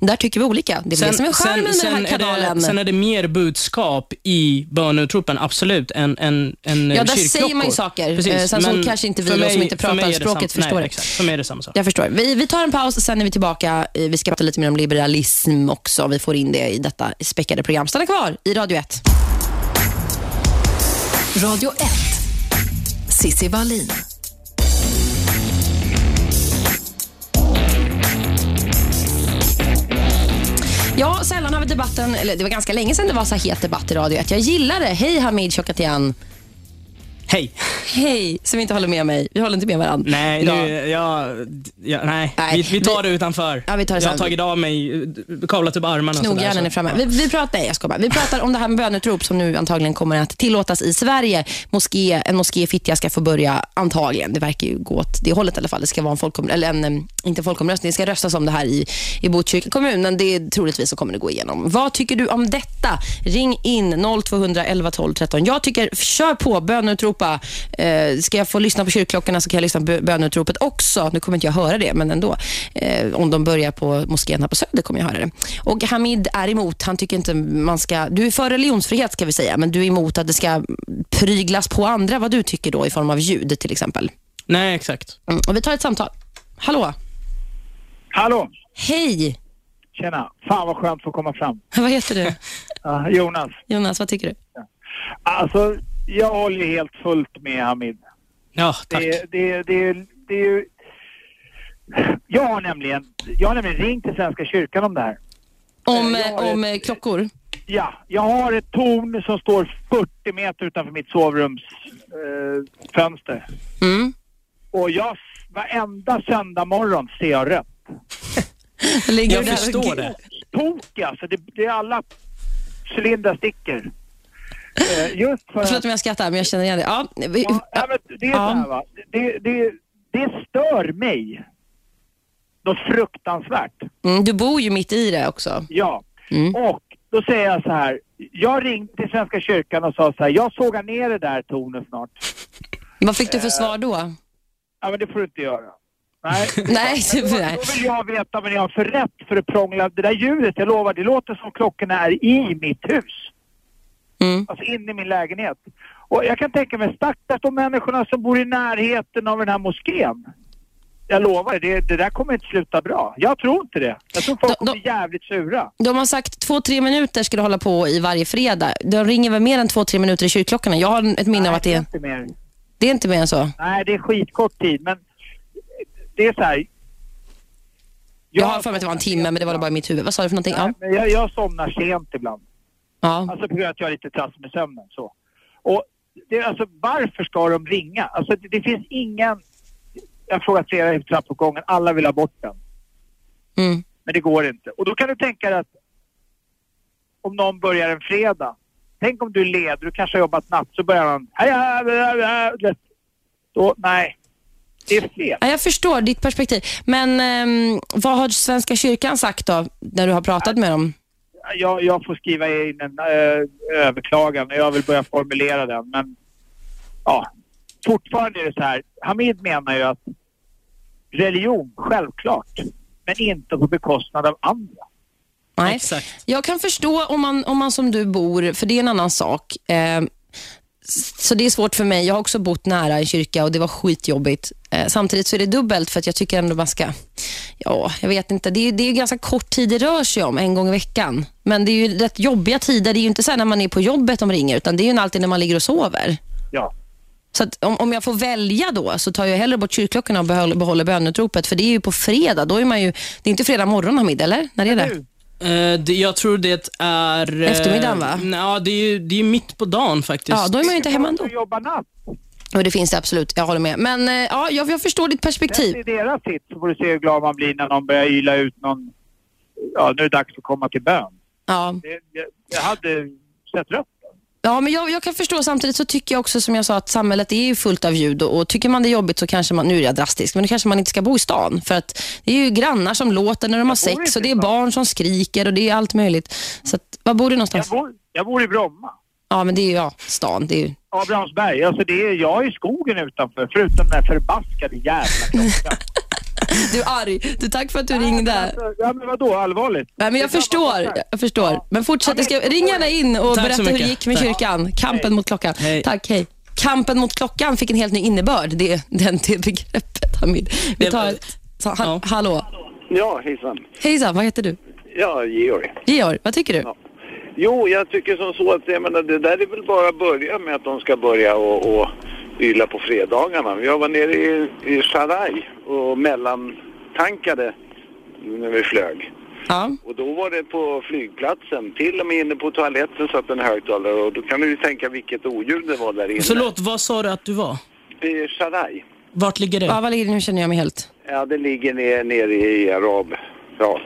Där tycker vi olika. Det är det som är charmen med den här är kanalen. det, sen är det mer budskap i bönutropen, absolut, än, än, än Ja, där kyrkklockor. säger man ju saker, eh, sen så kanske inte vi för då som inte för pratar mig det språket sam- förstår nej, det. Exakt, för mig är det samma sak. Jag förstår. Vi, vi tar en paus och sen är vi tillbaka. Eh, Vi ska prata lite mer om liberalism också. Vi får in det i detta späckade program. Stanna kvar i Radio 1. Radio 1. Sissi Wallin. Ja, sällan har vi debatten, eller det var ganska länge sedan det var så het debatt i Radio att Jag gillade. Hej Hamid Chokatian. Hej. Hej, som inte håller med mig. Vi håller inte med varandra. Nej, nu, jag, ja, nej. Nej, vi, vi tar det utanför. Ja, vi tar det jag har tagit av mig, kavlat upp armarna så- är framme. Vi, vi, pratar, nej, jag bara. vi pratar om det här med bönutrop som nu antagligen kommer att tillåtas i Sverige. Moské, en moské Fittja ska få börja antagligen. Det verkar ju gå åt det hållet i alla fall. Det ska vara en folkomröstning, eller en, em, inte folkomröstning, det ska röstas om det här i, i Botkyrka kommun, men det är troligtvis så kommer det gå igenom. Vad tycker du om detta? Ring in 0211 12 13. Jag tycker, kör på, bönutropa. Eh, ska jag få lyssna på kyrkklockorna så kan jag lyssna på bö- bönutropet också. Nu kommer inte jag höra det, men ändå. Eh, om de börjar på moskén här på Söder kommer jag höra det. Och Hamid är emot, han tycker inte man ska, du är för religionsfrihet ska vi säga, men du är emot att det ska pryglas på andra, vad du tycker då i form av ljud till exempel. Nej, exakt. Mm. Och vi tar ett samtal. Hallå? Hallå! Hej! Tjena! Fan vad skönt att få komma fram. Vad heter du? Jonas. Jonas, vad tycker du? Alltså, jag håller ju helt fullt med Hamid. Ja, tack. Det, det, det, det är ju... Jag har nämligen, jag har nämligen ringt till Svenska kyrkan om det här. Om, om ett- klockor? Ja, jag har ett torn som står 40 meter utanför mitt sovrumsfönster. Eh, fönster. Mm. och jag, varenda söndag morgon ser jag rött. Ligger Jag förstår det. Tok alltså, det, det är alla cylindrar sticker. Eh, just för Förlåt om jag skrattar, men jag känner igen det. Ja, vi, Ja, men det är Ja. här. Det, det, det stör mig. Något fruktansvärt. mm, du bor ju mitt i det också. Ja. Mm. Och då säger jag så här. Jag ringde till Svenska kyrkan och sa så här. Jag sågar ner det där tornet snart. Vad fick du för svar då? Ja men det får du inte göra. Nej. Nej, då, nej. då vill jag veta vad ni har för rätt för att prångla. Det där ljudet, jag lovar, det låter som klockorna är i mitt hus. Mm. Alltså inne i min lägenhet. Och jag kan tänka mig, stackars de människorna som bor i närheten av den här moskén. Jag lovar, det, det där kommer inte sluta bra. Jag tror inte det. Jag tror folk Då- kommer bli jävligt sura. De har sagt två, tre minuter ska du hålla på i varje fredag. De ringer väl mer än två, tre minuter i kyrkklockorna? Jag har ett minne av att det är, inte mer. det är inte mer än så. Nej, det är skitkort tid, men det är så här. Jag har för mig att det var en timme, men det var det bara i mitt huvud. Vad sa du för någonting? Ja. Nej, men jag, jag somnar sent ibland. Ja. Alltså på grund av att jag har lite trassel med sömnen. Så. Och det, alltså, varför ska de ringa? Alltså det, det finns ingen... Jag har frågat flera i trappuppgången, alla vill ha bort den. Mm. Men det går inte. Och då kan du tänka dig att om någon börjar en fredag. Tänk om du ledig, du kanske har jobbat natt, så börjar vet. Då, nej. Det är fel. Ja, jag förstår ditt perspektiv. Men ehm, vad har Svenska kyrkan sagt då, när du har pratat med dem? Jag, jag får skriva in en äh, överklagan och jag vill börja formulera den. Men ja, fortfarande är det så här. Hamid menar ju att religion, självklart, men inte på bekostnad av andra. Nej. Exakt. Jag kan förstå om man, om man som du bor, för det är en annan sak. Eh, så det är svårt för mig. Jag har också bott nära en kyrka och det var skitjobbigt. Eh, samtidigt så är det dubbelt för att jag tycker ändå man ska, ja, jag vet inte. Det är, det är ganska kort tid det rör sig om, en gång i veckan. Men det är ju rätt jobbiga tider. Det är ju inte så när man är på jobbet de ringer, utan det är ju alltid när man ligger och sover. Ja. Så om, om jag får välja då så tar jag hellre bort kyrkklockorna och behåller, behåller bönutropet. För det är ju på fredag. Då är man ju, det är inte fredag morgon Hamid, eller? När är det? Eh, jag tror det är... eh, Eftermiddagen, va? Ja, det är ju det är mitt på dagen faktiskt. Ja, då är man ju inte hemma ändå. Du jobbar natt. Och det finns det absolut, jag håller med. Men eh, ja, jag, jag förstår ditt perspektiv. Det är deras hit så får du se hur glad man blir när någon börjar yla ut någon... Ja, nu är det dags att komma till bön. Ja, Det, jag, jag hade sett rött. Ja men jag, jag kan förstå. Samtidigt så tycker jag också som jag sa att samhället är ju fullt av ljud och, och tycker man det är jobbigt så kanske man, nu är jag drastisk, men då kanske man inte ska bo i stan. För att det är ju grannar som låter när de har Jag sex och det är barn som skriker och det är allt möjligt. Så att, var bor du Jag någonstans? bor, jag bor i Bromma. Ja, men det är ju ja, stan. Det är ju... Abrahamsberg. Alltså det är, jag är i skogen utanför, förutom den där förbaskade jävla klockan. Du är arg. Du, tack för att du men ringde. alltså, Ja, men vadå, allvarligt? Nej, men jag är förstår. Jag förstår. Ja. Men fortsätt. Ja, men- ska, ring gärna in och Tack berätta hur det gick med Tack. kyrkan. Kampen mot klockan. Hej. Tack, hej. Kampen mot klockan fick en helt ny innebörd, det, den, det begreppet, Hamid. Vi tar ett, ha, Ja. Hallå. Ja, hejsan. Hejsan, vad heter du? Ja, Georg. Georg, vad tycker du? Ja. Jo, jag tycker som så att jag menar, det där är väl bara att börja med att de ska börja och, och yla på fredagarna. Jag var nere i, i Shanghai och mellantankade när vi flög. Ja. Och då var det på flygplatsen, till och med inne på toaletten satt en högtalare och då kan du ju tänka vilket oljud det var där inne. Förlåt, vad sa du att du var? I Shanghai. Vart ligger det? Ja, vad ligger det? Nu känner jag mig helt... Ja, det ligger ner, nere i Arab. Ja.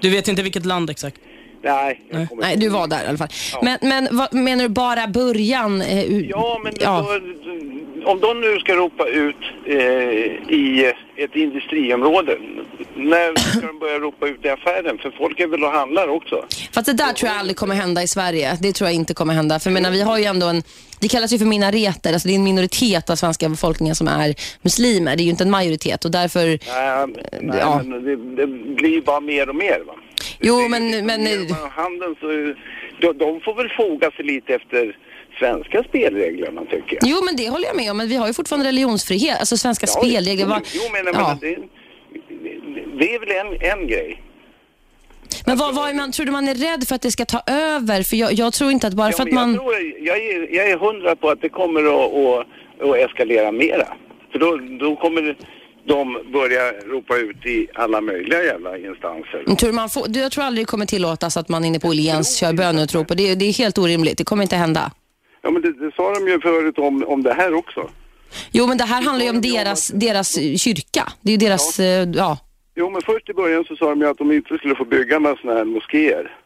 Du vet inte vilket land exakt? Nej, jag kommer Nej, inte du ihåg. var där i alla fall. Men, men vad, menar du bara början? Eh, u- Ja, men ja. Då, om de nu ska ropa ut eh, i ett industriområde, när ska de börja ropa ut i affären? För folk är väl och handlar också? Fast det där tror jag aldrig kommer hända i Sverige. Det tror jag inte kommer hända. För jag menar, vi har ju ändå en, det kallas ju för minareter. Alltså det är en minoritet av svenska befolkningen som är muslimer. Det är ju inte en majoritet och därför... Nej, nej Ja. men det, det blir bara mer och mer va? Jo, men... men handeln så, de, de får väl foga sig lite efter svenska spelreglerna tycker jag. jo, men det håller jag med om. Men vi har ju fortfarande religionsfrihet. Alltså svenska Ja, spelregler. Vad- jo men, jag ja. menar, det, det är väl en, en grej. Men vad, vad är man, tror du man är rädd för att det ska ta över? För jag, jag tror inte att bara Ja, för att men man... jag, tror, jag, är, jag är hundra på att det kommer att, att, att eskalera mera. För då, då kommer de börja ropa ut i alla möjliga jävla instanser. Tror man får, jag tror aldrig det kommer tillåtas att man inne på Åhléns kör böneutrop. Och det, det är helt orimligt. Det kommer inte hända. Ja men det, det sa de ju förut om, om det här också. Jo, men det här handlar ju om deras, deras eh, kyrka. Det är ju deras... eh, Ja. Jo men först i början så sa de ju att de inte skulle få bygga några sådana här moskéer.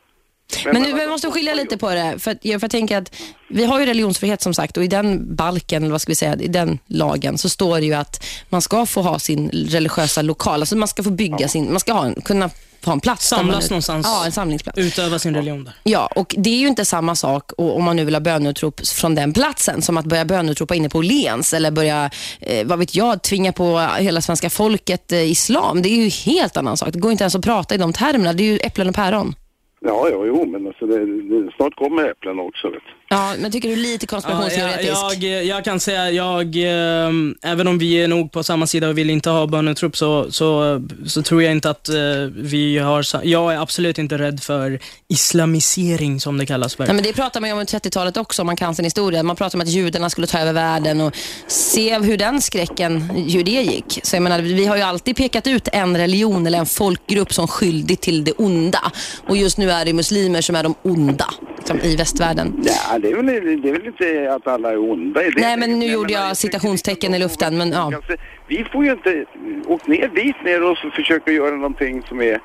Men nu vi måste skilja lite på det. För, att- jag- för jag tänker att vi har ju religionsfrihet som sagt och i den balken, eller vad ska vi säga, i den lagen så står det ju att man ska få ha sin religiösa lokal. Alltså man ska få bygga sin, man ska ha en, kunna ha en plats. Samlas någonstans. Ja, en samlingsplats. Utöva sin religion där. Ja, och det är ju inte samma sak och, om man nu vill ha bönutrop från den platsen som att börja bönutropa inne på Åhléns eller börja, eh, vad vet jag, tvinga på hela svenska folket eh, islam. Det är ju helt annan sak. Det går inte ens att prata i de termerna. Det är ju äpplen och päron. Ja, ja, jo men alltså det, det, snart kommer äpplen också vet du. Ja, men tycker du lite Ja, konspirationsteoretisk? jag, jag, jag kan säga, jag, eh, även om vi är nog på samma sida och vill inte ha böneutrop så, så, så tror jag inte att eh, vi har... Jag är absolut inte rädd för islamisering som det kallas för. Nej, men det pratar man ju om i 30-talet också, om man kan sin historia. Man pratar om att judarna skulle ta över världen och se hur den skräcken, hur det gick. Så jag menar, vi har ju alltid pekat ut en religion eller en folkgrupp som skyldig till det onda. Och just nu är det muslimer som är de onda liksom, i västvärlden. Ja, det är, väl, det är väl inte att alla är onda det. Nej, men nu läget. gjorde jag citationstecken i luften, men ja. Alltså, vi får ju inte åka ner dit ner och försöka göra någonting som är...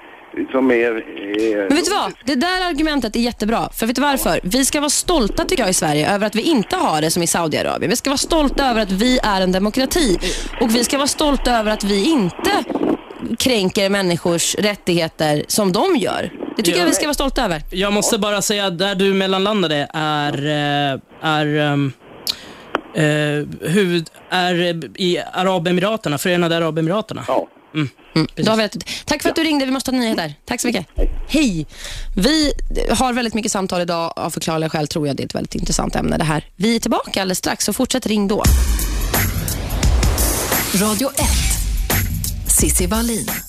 Som är eh, Men vet du vad? Det där argumentet är jättebra. För vet du varför? Vi ska vara stolta tycker jag i Sverige över att vi inte har det som i Saudiarabien. Vi ska vara stolta över att vi är en demokrati. Och vi ska vara stolta över att vi inte kränker människors rättigheter som de gör. Det tycker Ja. jag vi ska vara stolta över. Jag måste bara säga, där du mellanlandade är, eh, är, eh, huvud, är i Arabemiraterna, Förenade Arabemiraterna. Ja. Mm. Mm. Tack för att du ringde. Vi måste ha nyheter. Tack så mycket. Hej. Vi har väldigt mycket samtal idag. Av förklarliga skäl tror jag det är ett väldigt intressant ämne det här. Vi är tillbaka alldeles strax, så fortsätt ring då. Radio 1. Sissi Wallin.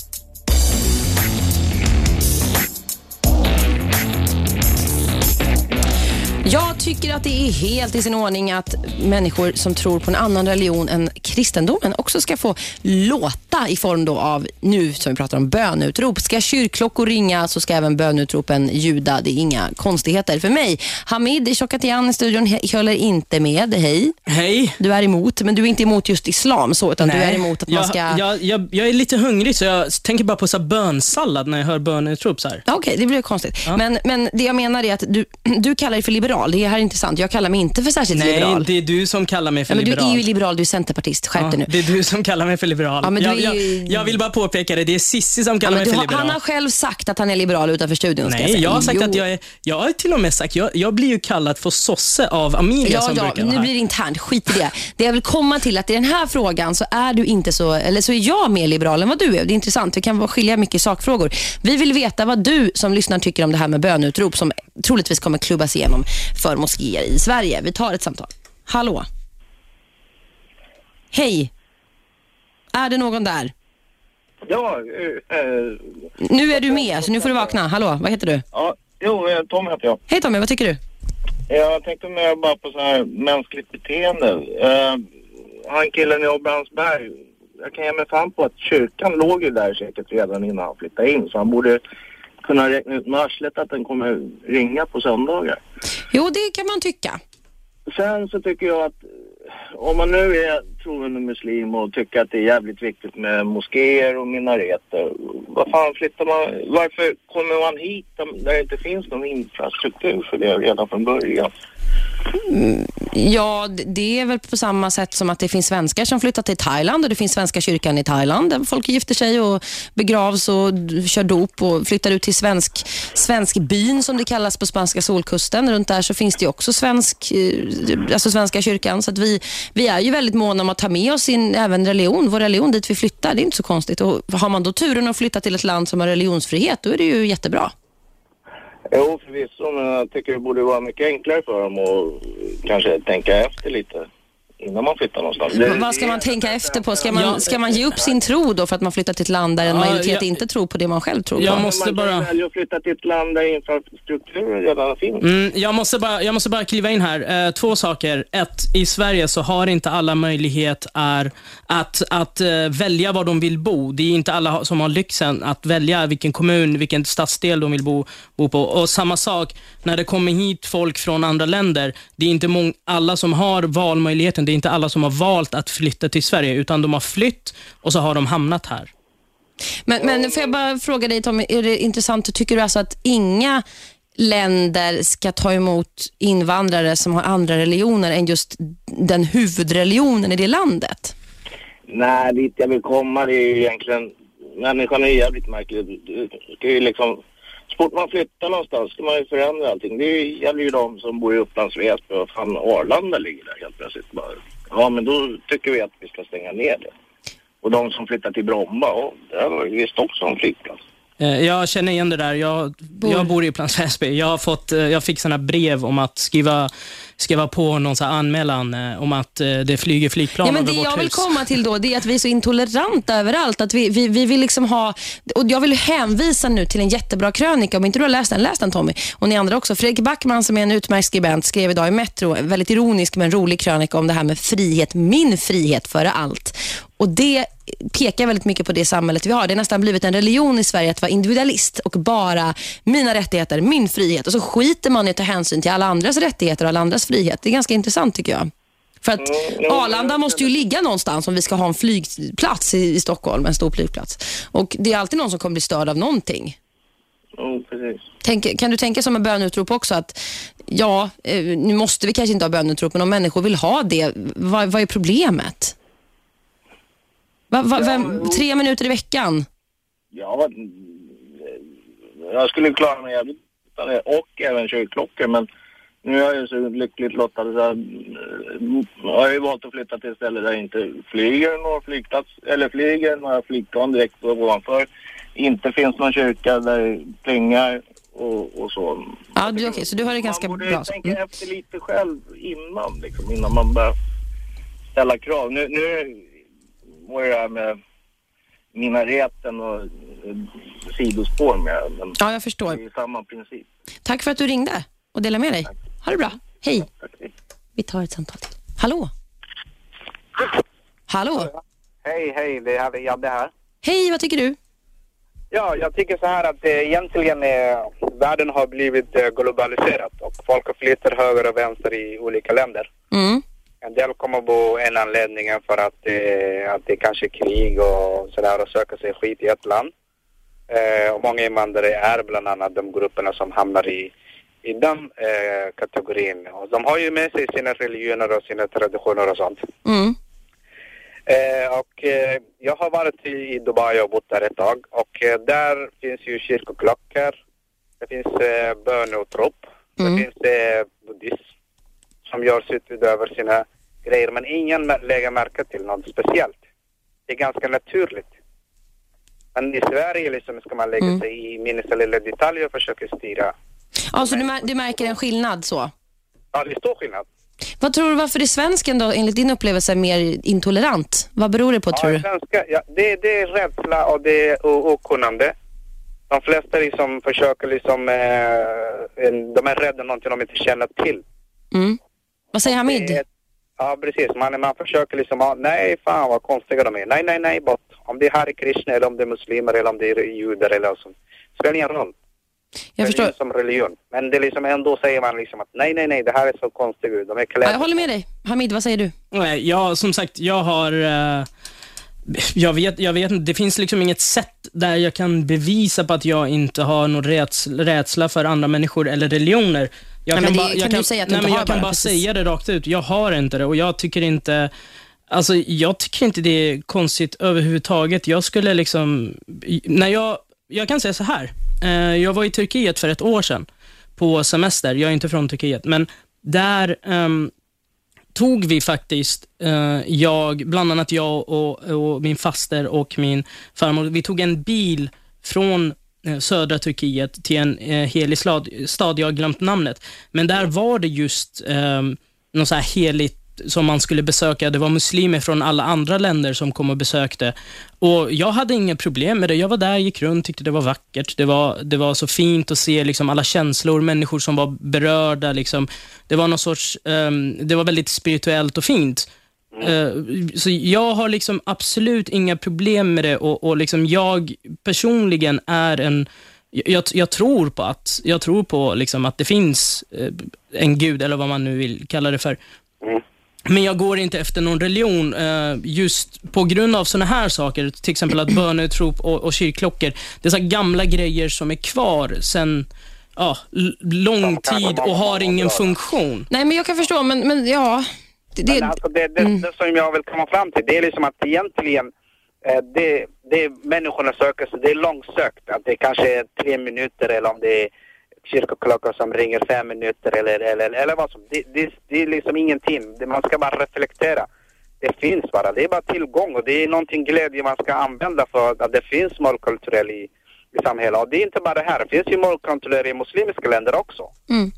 Jag tycker att det är helt i sin ordning att människor som tror på en annan religion än kristendomen också ska få låta i form då av, nu som vi pratar om, bönutrop. Ska kyrkklockor ringa så ska även bönutropen ljuda. Det är inga konstigheter för mig. Hamid Chokatian i studion håller inte med. Hej. Hej. Du är emot, men du är inte emot just islam så, utan du är emot att man jag, ska... jag, jag, jag är lite hungrig så jag tänker bara på så bönsallad när jag hör bönutrop. Ja, Okej, det blir konstigt. Men, men det jag menar är att du, du kallar dig för liberal. Det här är intressant. Jag kallar mig inte för särskilt Nej, liberal. det är du som kallar mig för Ja, men du liberal. är ju liberal, du är centerpartist. Skärp dig nu. Det är du som kallar mig för liberal. Ja, men du jag, är ju- jag, jag vill bara påpeka det, det är Sissi som Ja, kallar men mig du för har, liberal. han har själv sagt att han är liberal utanför studion. Nej, säga. jag har sagt Jo. att jag är, jag har till och med sagt, jag, jag blir ju kallad för sosse av Amelia Ja, som ja, brukar nu här. blir det internt. Skit i det. Det jag vill komma till att i den här frågan så är du inte så, eller så är jag mer liberal än vad du är. Det är intressant. Vi kan skilja mycket i sakfrågor. Vi vill veta vad du som lyssnar tycker om det här med bönutrop som troligtvis kommer klubbas igenom för moskéer i Sverige. Vi tar ett samtal. Hallå? Hej? Är det någon där? Ja, eh, eh, Nu är du med, så nu får du vakna. Hallå, vad heter du? ja, Jo, eh, Tom heter jag. Hej Tommy, vad tycker du? Jag tänkte mer bara på så här mänskligt beteende. Uh, han killen i Åbransberg, jag kan ge mig fan på att kyrkan låg ju där säkert redan innan han flyttade in. Så han borde kunna räkna ut med arslet att den kommer ringa på söndagar. Jo, det kan man tycka. Sen så tycker jag att eh, om man nu är troende muslim och tycker att det är jävligt viktigt med moskéer och minareter. Vad fan flyttar man? Varför kommer man hit där det inte finns någon infrastruktur för det redan från början? Mm, ja, det är väl på samma sätt som att det finns svenskar som flyttar till Thailand och det finns Svenska kyrkan i Thailand där folk gifter sig och begravs och kör dop och flyttar ut till svensk, svensk byn som det kallas på spanska solkusten. Runt där så finns det också svensk, eh, alltså Svenska kyrkan. Så att vi, vi är ju väldigt måna om att ta med oss sin även religion, vår religion dit vi flyttar. Det är inte så konstigt. Och har man då turen att flytta till ett land som har religionsfrihet, då är det ju jättebra. Jo, förvisso, men jag tycker det borde vara mycket enklare för dem att kanske tänka efter lite innan man flyttar någonstans. Det- Men vad ska man tänka efter på? Ska man, ska man ge upp sin tro då för att man flyttar till ett land där en Ja, majoritet jag- inte tror på det man själv tror på? Jag måste man kan bara- ju välja att flytta till ett land där infrastrukturen redan finns. Mm, jag, måste bara, jag måste bara kliva in här. Eh, två saker. Ett, i Sverige så har inte alla möjlighet är att, att eh, välja var de vill bo. Det är inte alla som har lyxen att välja vilken kommun, vilken stadsdel de vill bo, bo på. Och Samma sak när det kommer hit folk från andra länder. Det är inte alla som har valmöjligheten. Det är inte alla som har valt att flytta till Sverige, utan de har flytt och så har de hamnat här. Men, men får jag bara fråga dig Tommy, är det intressant, tycker du alltså att inga länder ska ta emot invandrare som har andra religioner än just den huvudreligionen i det landet? Nej, dit jag vill komma det är ju egentligen... Människan är jävligt märklig. Du ska ju liksom... Så fort man flyttar någonstans ska man ju förändra allting. Det gäller ju de som bor i Upplands Väsby och fan Arlanda ligger där helt plötsligt bara. Ja, men då tycker vi att vi ska stänga ner det. Och de som flyttar till Bromma, ja, där var det visst också en flygplats. Alltså. Eh, Jag känner igen det där. Jag, jag bor i Upplands Väsby. Jag, har fått, eh, jag fick såna brev om att skriva, skriva på någon här anmälan eh, om att det flyger flygplan Ja, men över det vårt jag vill hus. komma till då, det är att vi är så intoleranta överallt. Att vi, vi, vi vill liksom ha, och jag vill hänvisa nu till en jättebra krönika. Om inte du har läst den, läs den Tommy. Och ni andra också. Fredrik Backman som är en utmärkt skribent skrev idag i Metro, en väldigt ironisk men rolig krönika om det här med frihet. Min frihet före allt. Och det pekar väldigt mycket på det samhället vi har. Det har nästan blivit en religion i Sverige att vara individualist och bara mina rättigheter, min frihet. Och så skiter man i att ta hänsyn till alla andras rättigheter och alla andras frihet. Det är ganska intressant tycker jag. För att Arlanda måste ju ligga någonstans om vi ska ha en flygplats i, i Stockholm, en stor flygplats. Och det är alltid någon som kommer bli störd av någonting. Precis. Tänk, kan du tänka som en bönutrop också att ja, eh, nu måste vi kanske inte ha bönutrop, men om människor vill ha det, vad, vad är problemet? Va, va, vem, tre minuter i veckan? Ja, jag skulle klara mig jävligt utan det. Och även kyrkklockor. Men nu är jag ju så lyckligt lottad så jag, jag har ju valt att flytta till ett ställe där det inte flyger några flygplats, eller flyger några flygplan direkt ovanför. Inte finns någon kyrka där det plingar och, och så. Ja, du, okay, så du har det ganska Man borde bra. tänka Mm. efter lite själv innan, liksom, innan man börjar ställa krav. Nu, nu var det här med minareten och eh, sidospår med. Men Ja, jag förstår. det är samma princip. Tack för att du ringde och delade med dig. Ha det bra. Hej. Vi tar ett samtal till. Hallå? Hallå? Hej, hej, det är Jadde här. Hej, vad tycker du? Ja, jag tycker så här att eh, egentligen eh, världen har blivit eh, globaliserad och folk flyttar höger och vänster i olika länder. Mm. En del kommer bo en anledning för att, eh, att det kanske är krig och sådär och söker sig skit i ett land. Eh, och många invandrare är bland annat de grupperna som hamnar i, i den eh, kategorin. Och de har ju med sig sina religioner och sina traditioner och sånt. Mm. Eh, och eh, jag har varit i, i Dubai och bott där ett tag och eh, där finns ju kyrkoklockor, det finns eh, böneutrop, det finns eh, buddhism som gör sitt utöver sina grejer men ingen lägger märke till något speciellt. Det är ganska naturligt. Men i Sverige liksom ska man lägga sig i minsta lilla detalj och försöka styra. Ja, så du, mär- du märker en skillnad så? Ja, det är stor skillnad. Vad tror du, varför är svensken då enligt din upplevelse mer intolerant? Vad beror det på tror Ja, du? svenska, ja, det, det är rädsla och det är okunnande. De flesta liksom försöker liksom, eh, de är rädda någonting de inte känner till. Mm. Vad säger Hamid? Det är- Ja, precis. Man, man försöker liksom, ja, nej fan vad konstiga de är. Nej, nej, nej, bort. Om det är Hare Krishna eller om det är muslimer eller om det är judar eller så. Spelar ingen roll. Jag förstår. Som religion. Men det är liksom ändå säger man liksom att nej, nej, nej, det här är så konstigt. De är klädda. Ja, jag håller med dig. Hamid, vad säger du? Nej, Jag, som sagt, jag har... eh, jag vet, jag vet inte, det finns liksom inget sätt där jag kan bevisa på att jag inte har någon rädsla för andra människor eller religioner. Jag Nej, men det bara- kan jag du nej, men Jag kan bara, precis. säga det rakt ut. Jag har inte det och jag tycker inte... Alltså, jag tycker inte det är konstigt överhuvudtaget. Jag skulle liksom... När jag, jag kan säga så här. Eh, jag var i Turkiet för ett år sedan på semester. Jag är inte från Turkiet, men där ehm, tog vi faktiskt, eh, jag, bland annat jag och, och min faster och min farmor, vi tog en bil från Eh, södra Turkiet till en eh, helig stad, jag har glömt namnet. Men där var det just eh, något så här heligt som man skulle besöka. Det var muslimer från alla andra länder som kom och besökte. Och Jag hade inga problem med det. Jag var där, gick runt, tyckte det var vackert. Det var, det var så fint att se liksom alla känslor, människor som var berörda. Liksom. Det var någon sorts, um, det var väldigt spirituellt och fint. Eh, så jag har liksom absolut inga problem med det och, och liksom jag personligen är en jag, jag tror på att, jag tror på liksom att det finns eh, en gud, eller vad man nu vill kalla det för. Men jag går inte efter någon religion eh, just på grund av såna här saker. Till exempel att böneutrop och, och kyrkklockor. Det är så gamla grejer som är kvar sen ja, lång tid och har ingen funktion. Nej, men jag kan förstå, men, men ja. Det, Men alltså det, det, Mm. det som jag vill komma fram till, det är liksom att egentligen eh, det, det människorna söker sig, det är långsökt. Att det kanske är tre minuter eller om det är kyrkoklockor som ringer fem minuter eller, eller, eller vad som. Det, det, det är liksom ingenting. Man ska bara reflektera. Det finns bara. Det är bara tillgång och det är någonting glädje man ska använda för att det finns målkulturell i, i samhället. Och det är inte bara det här. Det finns ju målkulturell i muslimska länder också. Mm.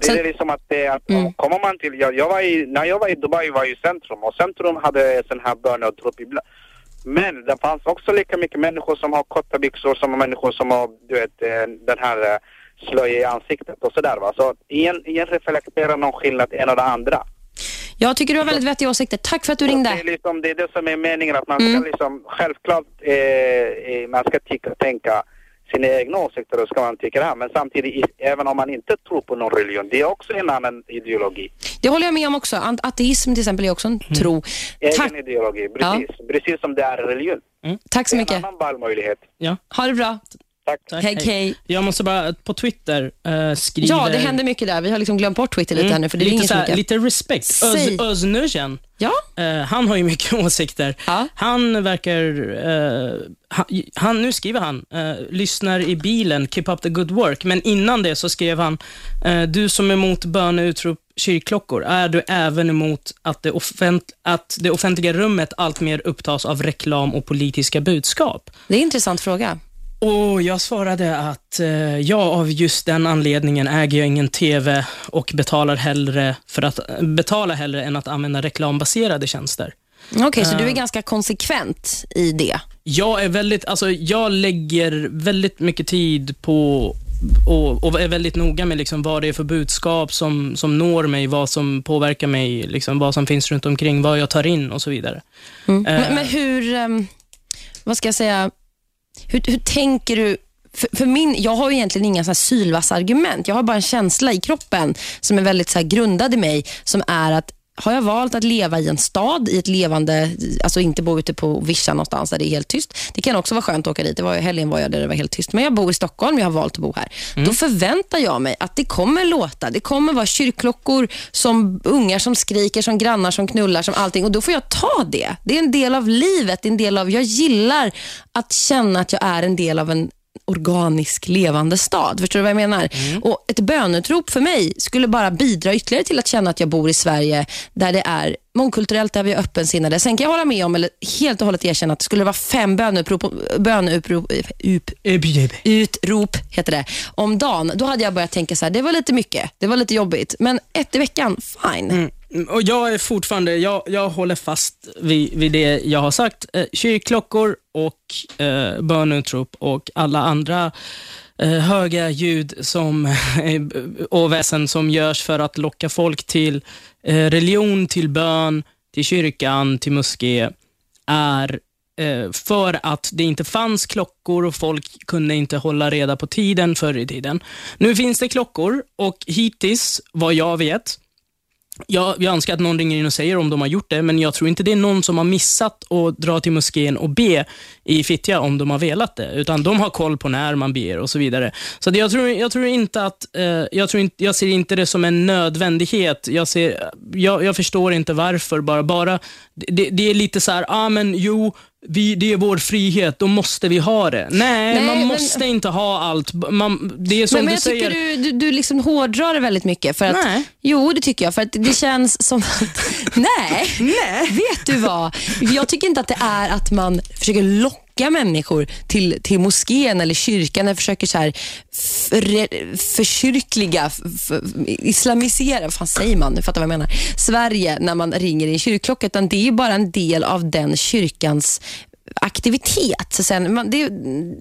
Det är liksom att, det, att kommer man till, jag, jag var i, när jag var i Dubai var jag i centrum och centrum hade sån här böneutrop ibland. Men det fanns också lika mycket människor som har korta byxor som människor som har, du vet, eh, den här eh, slöja i ansiktet och sådär va. Så ingen, ingen reflekterar någon skillnad en och det andra. jag tycker du har väldigt vettiga åsikter. Tack för att du ringde. Det är, liksom, det är det som är meningen att man ska Mm. liksom, självklart eh, eh, man ska tänka sina egna åsikter och ska man tycka det här. Men samtidigt, även om man inte tror på någon religion, det är också en annan ideologi. Det håller jag med om också. Ateism till exempel är också en Mm. tro. Egen Tack, ideologi, precis. Precis som det är religion. tack så Det är mycket. en annan valmöjlighet. Ja. Ha det bra. Tack. Hej, hej. Jag måste bara, på Twitter uh, skriver... Ja, det händer mycket där. Vi har liksom glömt bort Twitter lite här nu, för det lite, ringer så här, mycket. lite respekt. Säg. Öz, Öznurjan, Ja? eh, han har ju mycket åsikter. Han verkar... eh, han, han, nu skriver han, eh, lyssnar i bilen, keep up the good work. Men innan det så skrev han, eh, du som är emot böneutrop kyrkklockor, är du även emot att det, offent, att det offentliga rummet alltmer upptas av reklam och politiska budskap? Det är en intressant fråga. Och jag svarade att eh, ja, av just den anledningen äger jag ingen TV och betalar hellre, för att, betalar hellre än att använda reklambaserade tjänster. Okej, så du är Eh, ganska konsekvent i det. Jag är väldigt, alltså jag lägger väldigt mycket tid på och, och är väldigt noga med liksom vad det är för budskap som, som når mig, vad som påverkar mig, liksom vad som finns runt omkring, vad jag tar in och så vidare. Mm. Eh, Men, men hur, ehm, vad ska jag säga, hur, hur tänker du? För, för min, jag har egentligen inga så sylvassa argument. Jag har bara en känsla i kroppen som är väldigt så här grundad i mig, som är att har jag valt att leva i en stad, i ett levande, alltså inte bo ute på vischan någonstans där det är helt tyst. Det kan också vara skönt att åka dit. Det var, helgen var jag där det var helt tyst. Men jag bor i Stockholm, jag har valt att bo här. Då förväntar jag mig att det kommer låta. Det kommer vara kyrkklockor, som ungar som skriker, som grannar som knullar, som allting. Och då får jag ta det. Det är en del av livet. Det är en del av, jag gillar att känna att jag är en del av en organisk levande stad. Förstår du vad jag menar? Och Ett bönutrop för mig skulle bara bidra ytterligare till att känna att jag bor i Sverige där det är mångkulturellt, där vi är öppensinnade. Sen kan jag hålla med om, eller helt och hållet erkänna att det skulle vara fem bönutrop, bönutrop, up, utrop heter det, om dagen. Då hade jag börjat tänka så här, det var lite mycket, det var lite jobbigt. Men ett i veckan, fine. Mm, och jag är fortfarande, jag, jag håller fast vid, vid det jag har sagt. Eh, kyrkklockor och eh, böneutrop och alla andra eh, höga ljud som, eh, och väsen som görs för att locka folk till eh, religion, till bön, till kyrkan, till moské är eh, för att det inte fanns klockor och folk kunde inte hålla reda på tiden förr i tiden. Nu finns det klockor och hittills, vad jag vet, jag, jag önskar att någon ringer in och säger om de har gjort det, men jag tror inte det är någon som har missat att dra till moskén och be i Fittja om de har velat det, utan de har koll på när man ber och så vidare. Så det, jag, tror, jag tror inte att, eh, jag, tror inte, jag ser inte det som en nödvändighet. Jag, ser, jag, jag förstår inte varför, bara, bara det, det är lite så här, ah, men jo, vi, det är vår frihet, då måste vi ha det. Nej, Nej, man men- måste inte ha allt. Man, det är som men, men du jag säger. tycker du, du, du liksom hårdrar det väldigt mycket. För att, Nej. Jo, det tycker jag. För att det känns som att... Nej, Nej. vet du vad? Jag tycker inte att det är att man försöker locka människor till, till moskén eller kyrkan och försöker så här för, förkyrkliga, för, islamisera, vad fan säger man? Du fattar vad jag menar. Sverige när man ringer i en kyrkklocka, utan det är bara en del av den kyrkans aktivitet. Sen, man, det,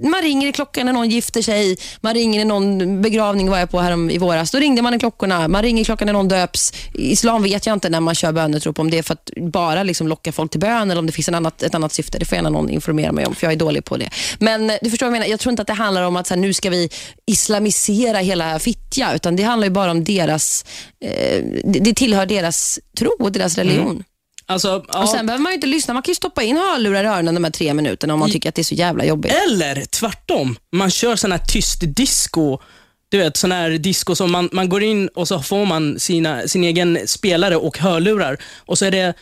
man ringer i klockan när någon gifter sig, man ringer i någon begravning var jag på härom i våras. Då ringde man i klockorna. Man ringer i klockan när någon döps. I Islam vet jag inte när man kör bönetrop, om det är för att bara liksom locka folk till bön eller om det finns en annat, ett annat syfte. Det får gärna någon informera mig om, för jag är dålig på det. Men eh, du förstår vad jag menar. Jag tror inte att det handlar om att så här, nu ska vi islamisera hela Fittja, utan det handlar ju bara om deras, eh, det, det tillhör deras tro och deras religion. Alltså, ja. Och Sen behöver man ju inte lyssna. Man kan ju stoppa in hörlurar i öronen de här tre minuterna om man tycker att det är så jävla jobbigt. Eller tvärtom, man kör sån här tyst disco. Du vet, sån här disco som man, man går in och så får man sina, sin egen spelare och hörlurar. Och så är det,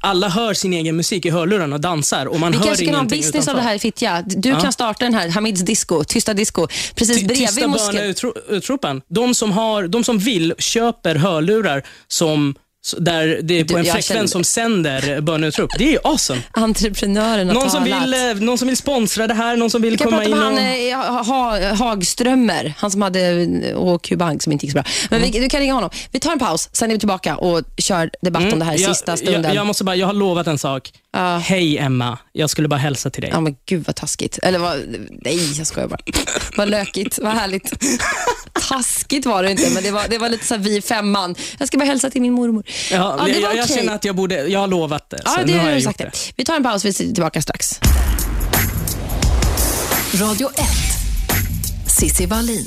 alla hör sin egen musik i hörlurarna och dansar och man Vi hör kanske kan ha en business av utanför. det här i Fittja. Du Ja. kan starta den här, Hamids disco, tysta disco, precis Ty- bredvid Tysta moskén. böneutropen. De som, har, de som vill köper hörlurar som där det är på Du, en frekvens känner- som sänder böneutrop. Det är ju awesome. Entreprenören har Någon som, talat. vill, eh, någon som vill sponsra det här, någon som vill Vi kan komma prata in med och... han eh, ha, Hagströmer, han som hade HQ Bank som inte gick så bra. Men Mm. vi, du kan ringa honom. Vi tar en paus, sen är vi tillbaka och kör debatt om det här Mm. jag, sista stunden. Jag, jag måste bara, jag har lovat en sak. Hej Emma, jag skulle bara hälsa till dig. Ja men gud vad taskigt. Eller vad, nej jag skojar bara. vad lökigt, vad härligt. Taskigt var det inte, men det var, det var lite så här vi femman. Jag ska bara hälsa till min mormor. Ja, det jag, var jag, jag okej. känner att jag borde, jag har lovat det. Ja, det nu har jag sagt det. det. Vi tar en paus, vi är tillbaka strax. Radio 1. Sissi Wallin.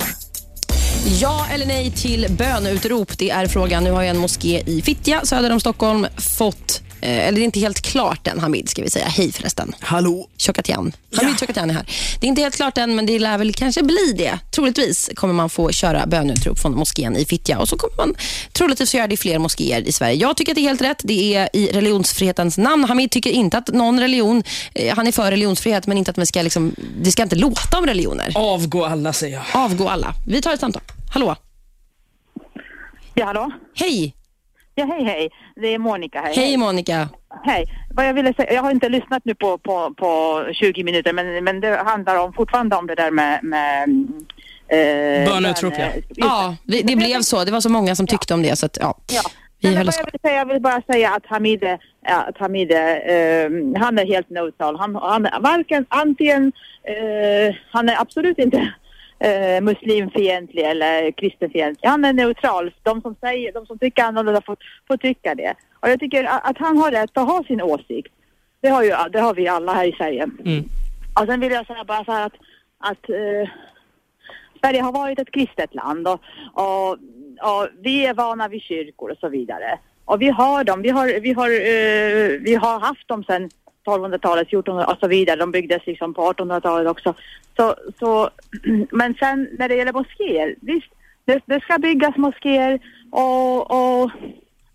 Ja eller nej till böneutrop? Det är frågan. Nu har en moské i Fittja söder om Stockholm fått eller det är inte helt klart än, Hamid ska vi säga. Hej förresten. Hallå. Chokatian. Hamid Chokatian är här. Det är inte helt klart än, men det lär väl kanske bli det. Troligtvis kommer man få köra böneutrop från moskén i Fittja och så kommer man troligtvis göra det i fler moskéer i Sverige. Jag tycker att det är helt rätt. Det är i religionsfrihetens namn. Hamid tycker inte att någon religion, eh, han är för religionsfrihet, men inte att man ska liksom, det ska inte låta om religioner. Avgå alla säger jag. Avgå alla. Vi tar ett samtal. Hallå? Ja, hallå? Hej! Ja, hej, hej. Det är Monica här. Hej Monica. Hej. Vad jag ville säga, jag har inte lyssnat nu på, på, på 20 minuter, men, men det handlar om, fortfarande om det där med... med eh, Böneutrop, bön- ja. Ja, det, det blev så. Det var så många som tyckte om det. Så att, ja. Ja. Vi Men höll oss jag, vill säga, jag vill bara säga att Hamide, ja, att Hamide eh, han är helt neutral. Han, han varken antingen, eh, han är absolut inte eh, muslimfientlig eller kristenfientlig. Han är neutral. De som, säger, de som tycker annorlunda får, får tycka det. Och jag tycker att, att han har rätt att ha sin åsikt. Det har, ju, det har vi alla här i Sverige. Mm. Och sen vill jag säga bara så här att, att eh, Sverige har varit ett kristet land och, och, och vi är vana vid kyrkor och så vidare. Och vi har dem, vi har, vi har, eh, vi har haft dem sedan 1200-talet, 1400 och så vidare. De byggdes liksom på 1800-talet också. Så, så, men sen när det gäller moskéer, visst, det, det ska byggas moskéer och, och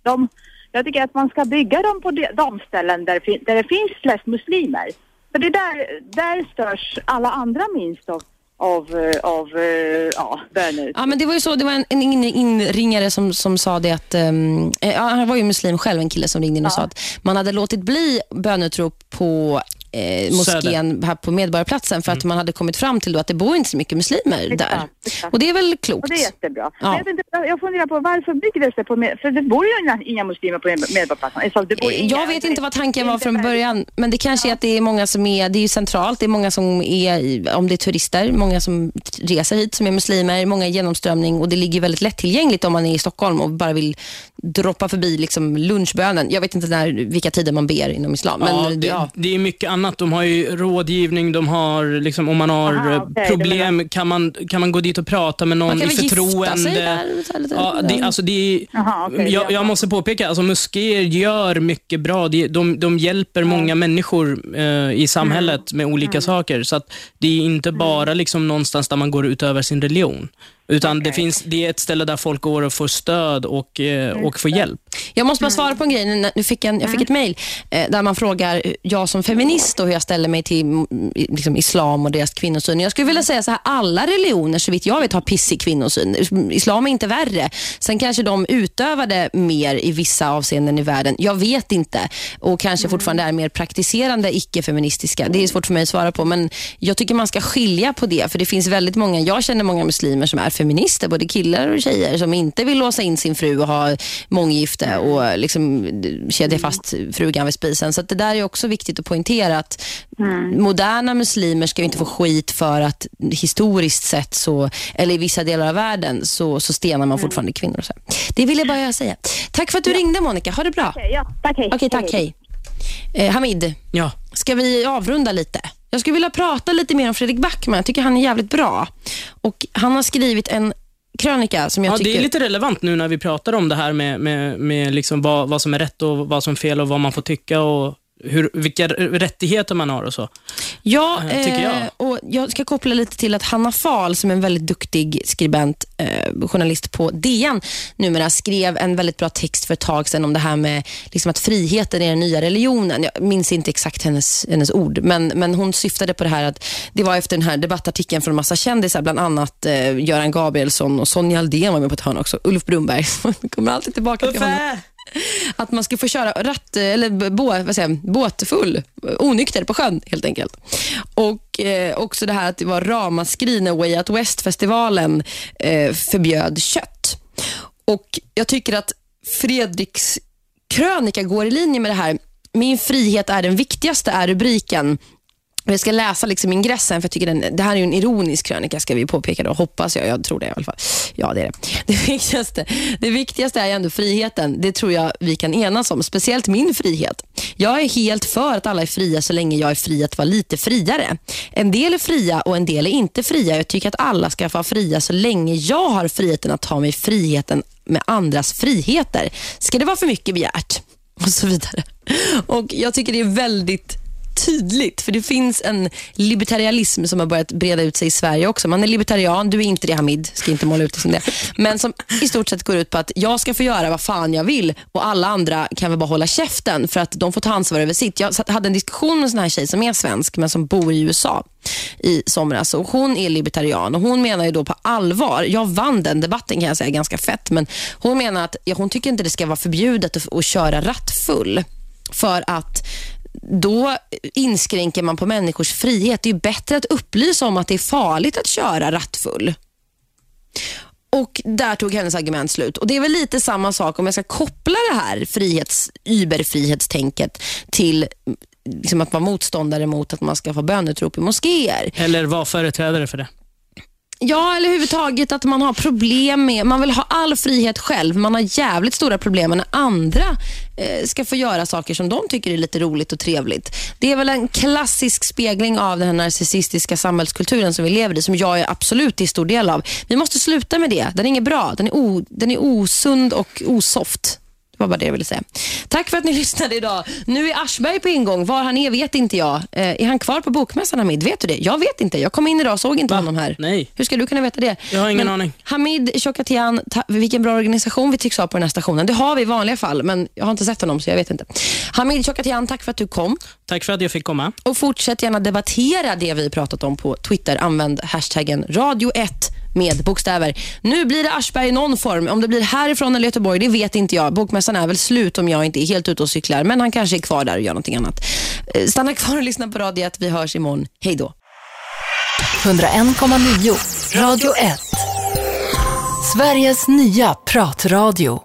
de, jag tycker att man ska bygga dem på de, de ställen där, där det finns flest muslimer. För det där, där störs alla andra minst också av, eh, av eh, ja, böner. Ja, men det var ju så. Det var en, en in- inringare som, som sa det att, eh, ja, han var ju muslim själv, en kille som ringde in och sa att man hade låtit bli bönutrop på eh, moskén här på Medborgarplatsen för att man hade kommit fram till då att det bor inte så mycket muslimer där. exakt. Och det är väl klokt? Och det är jättebra. Ja. Jag, jag funderar på varför byggdes det på med, för det bor ju inga, inga muslimer på Med- Medborgarplatsen. Alltså, det bor inga, Jag vet inte vad tanken var från början, men det kanske är att det är många som är, det är ju centralt, det är många som är, om det är turister, många som reser hit som är muslimer, många genomströmning och det ligger väldigt lättillgängligt om man är i Stockholm och bara vill droppa förbi liksom lunchbönen. Jag vet inte när, vilka tider man ber inom islam, men ja, det, ja. det är mycket annat. De har ju rådgivning, de har, liksom, om man har Aha, eh, det problem, kan man, kan man gå dit och prata med någon Man kan i väl gifta förtroende. sig där, lite- Ja, det, alltså det jag, ja. jag måste påpeka, alltså moskéer gör mycket bra. De, de, de hjälper många människor eh, i samhället med olika saker. Så att det är inte bara liksom någonstans där man går utöver sin religion. Utan det, finns, det är ett ställe där folk går och får stöd och, eh, och får hjälp. Jag måste bara svara på en grej. Nu- fick en, jag fick ett mejl eh, där man frågar eh, jag som feminist och hur jag ställer mig till mm, liksom, islam och deras kvinnosyn. Jag skulle vilja säga så här, alla religioner så vitt jag vet har pissig kvinnosyn. Islam är inte värre. Sen kanske de utövade mer i vissa avseenden i världen. Jag vet inte. Och kanske fortfarande är mer praktiserande icke-feministiska. Det är svårt för mig att svara på. Men jag tycker man ska skilja på det. För det finns väldigt många, jag känner många muslimer som är feminister, både killar och tjejer, som inte vill låsa in sin fru och ha månggifte och liksom kedja fast frugan vid spisen. Så att det där är också viktigt att poängtera att moderna muslimer ska ju inte få skit för att historiskt sett, så, eller i vissa delar av världen, så, så stenar man fortfarande kvinnor. Och så. Det vill jag bara säga. Tack för att du ringde Monica. Ha det bra. Okej, ja, tack hej. Okej, tack. Hej. Eh, Hamid, Ja. ska vi avrunda lite? Jag skulle vilja prata lite mer om Fredrik Backman. Jag tycker han är jävligt bra. Och Han har skrivit en krönika som jag Ja, tycker... det är lite relevant nu när vi pratar om det här med, med, med liksom vad, vad som är rätt och vad som är fel och vad man får tycka och hur, vilka rättigheter man har och så. Ja, Eh, tycker jag. eh, och jag ska koppla lite till att Hanna Fahl, som är en väldigt duktig skribent, eh, journalist på DN, numera skrev en väldigt bra text för ett tag sedan om det här med liksom att friheten är den nya religionen. Jag minns inte exakt hennes, hennes ord, men, men hon syftade på det här att det var efter den här debattartikeln från massa kändisar, bland annat eh, Göran Gabrielsson och Sonja Aldén var med på ett hörn också. Ulf Brunberg, kommer alltid tillbaka till honom att man ska få köra ratt, eller bå, vad säger, jag, båtfull, onykter på sjön helt enkelt. Och eh, också det här att det var ramaskri när Way Out West-festivalen eh, förbjöd kött. Och Jag tycker att Fredriks krönika går i linje med det här. Min frihet är den viktigaste, är rubriken. Jag ska läsa liksom ingressen, för jag tycker den, det här är ju en ironisk krönika, ska vi påpeka då. Hoppas jag, jag tror det i alla fall. Ja, det är det. Det viktigaste, det viktigaste är ju ändå friheten. Det tror jag vi kan enas om, speciellt min frihet. Jag är helt för att alla är fria så länge jag är fri att vara lite friare. En del är fria och en del är inte fria. Jag tycker att alla ska få vara fria så länge jag har friheten att ta mig friheten med andras friheter. Ska det vara för mycket begärt? Och så vidare. Och Jag tycker det är väldigt tydligt, för det finns en libertarianism som har börjat breda ut sig i Sverige också. Man är libertarian, du är inte det Hamid, ska inte måla ut det som det. Men som i stort sett går ut på att jag ska få göra vad fan jag vill och alla andra kan väl bara hålla käften för att de får ta ansvar över sitt. Jag hade en diskussion med en sån här tjej som är svensk men som bor i USA i somras och hon är libertarian och hon menar ju då på allvar, jag vann den debatten kan jag säga ganska fett, men hon menar att ja, hon tycker inte det ska vara förbjudet att, att köra rattfull för att då inskränker man på människors frihet. Det är ju bättre att upplysa om att det är farligt att köra rattfull. Och där tog hennes argument slut. Och Det är väl lite samma sak om jag ska koppla det här frihets, überfrihetstänket till liksom att vara motståndare mot att man ska få bönutrop i moskéer. Eller vara företrädare för det. Ja, eller överhuvudtaget att man har problem med, man vill ha all frihet själv. Man har jävligt stora problem när andra eh, ska få göra saker som de tycker är lite roligt och trevligt. Det är väl en klassisk spegling av den här narcissistiska samhällskulturen som vi lever i, som jag är absolut till stor del av. Vi måste sluta med det. Den är inget bra. Den är, o, den är osund och osoft. Det var bara det jag ville säga. Tack för att ni lyssnade idag. Nu är Aschberg på ingång. Var han är vet inte jag. Eh, är han kvar på Bokmässan Hamid? Vet du det? Jag vet inte. Jag kom in idag och såg inte honom här. Nej. Hur ska du kunna veta det? Jag har ingen Men aning. Hamid Chokatian, vilken bra organisation vi tycks ha på den här stationen. Det har vi i vanliga fall, men jag har inte sett honom så jag vet inte. Hamid Chokatian, tack för att du kom. Tack för att jag fick komma. Och fortsätt gärna debattera det vi pratat om på Twitter. Använd hashtaggen radio1 med bokstäver. Nu blir det Aschberg i någon form. Om det blir härifrån eller Göteborg, det vet inte jag. Bokmässan är väl slut om jag inte är helt ute och cyklar, men han kanske är kvar där och gör någonting annat. Eh, stanna kvar och lyssna på radiet. Vi hörs imorgon. Hej då! 101,9 Radio 1 Sveriges nya pratradio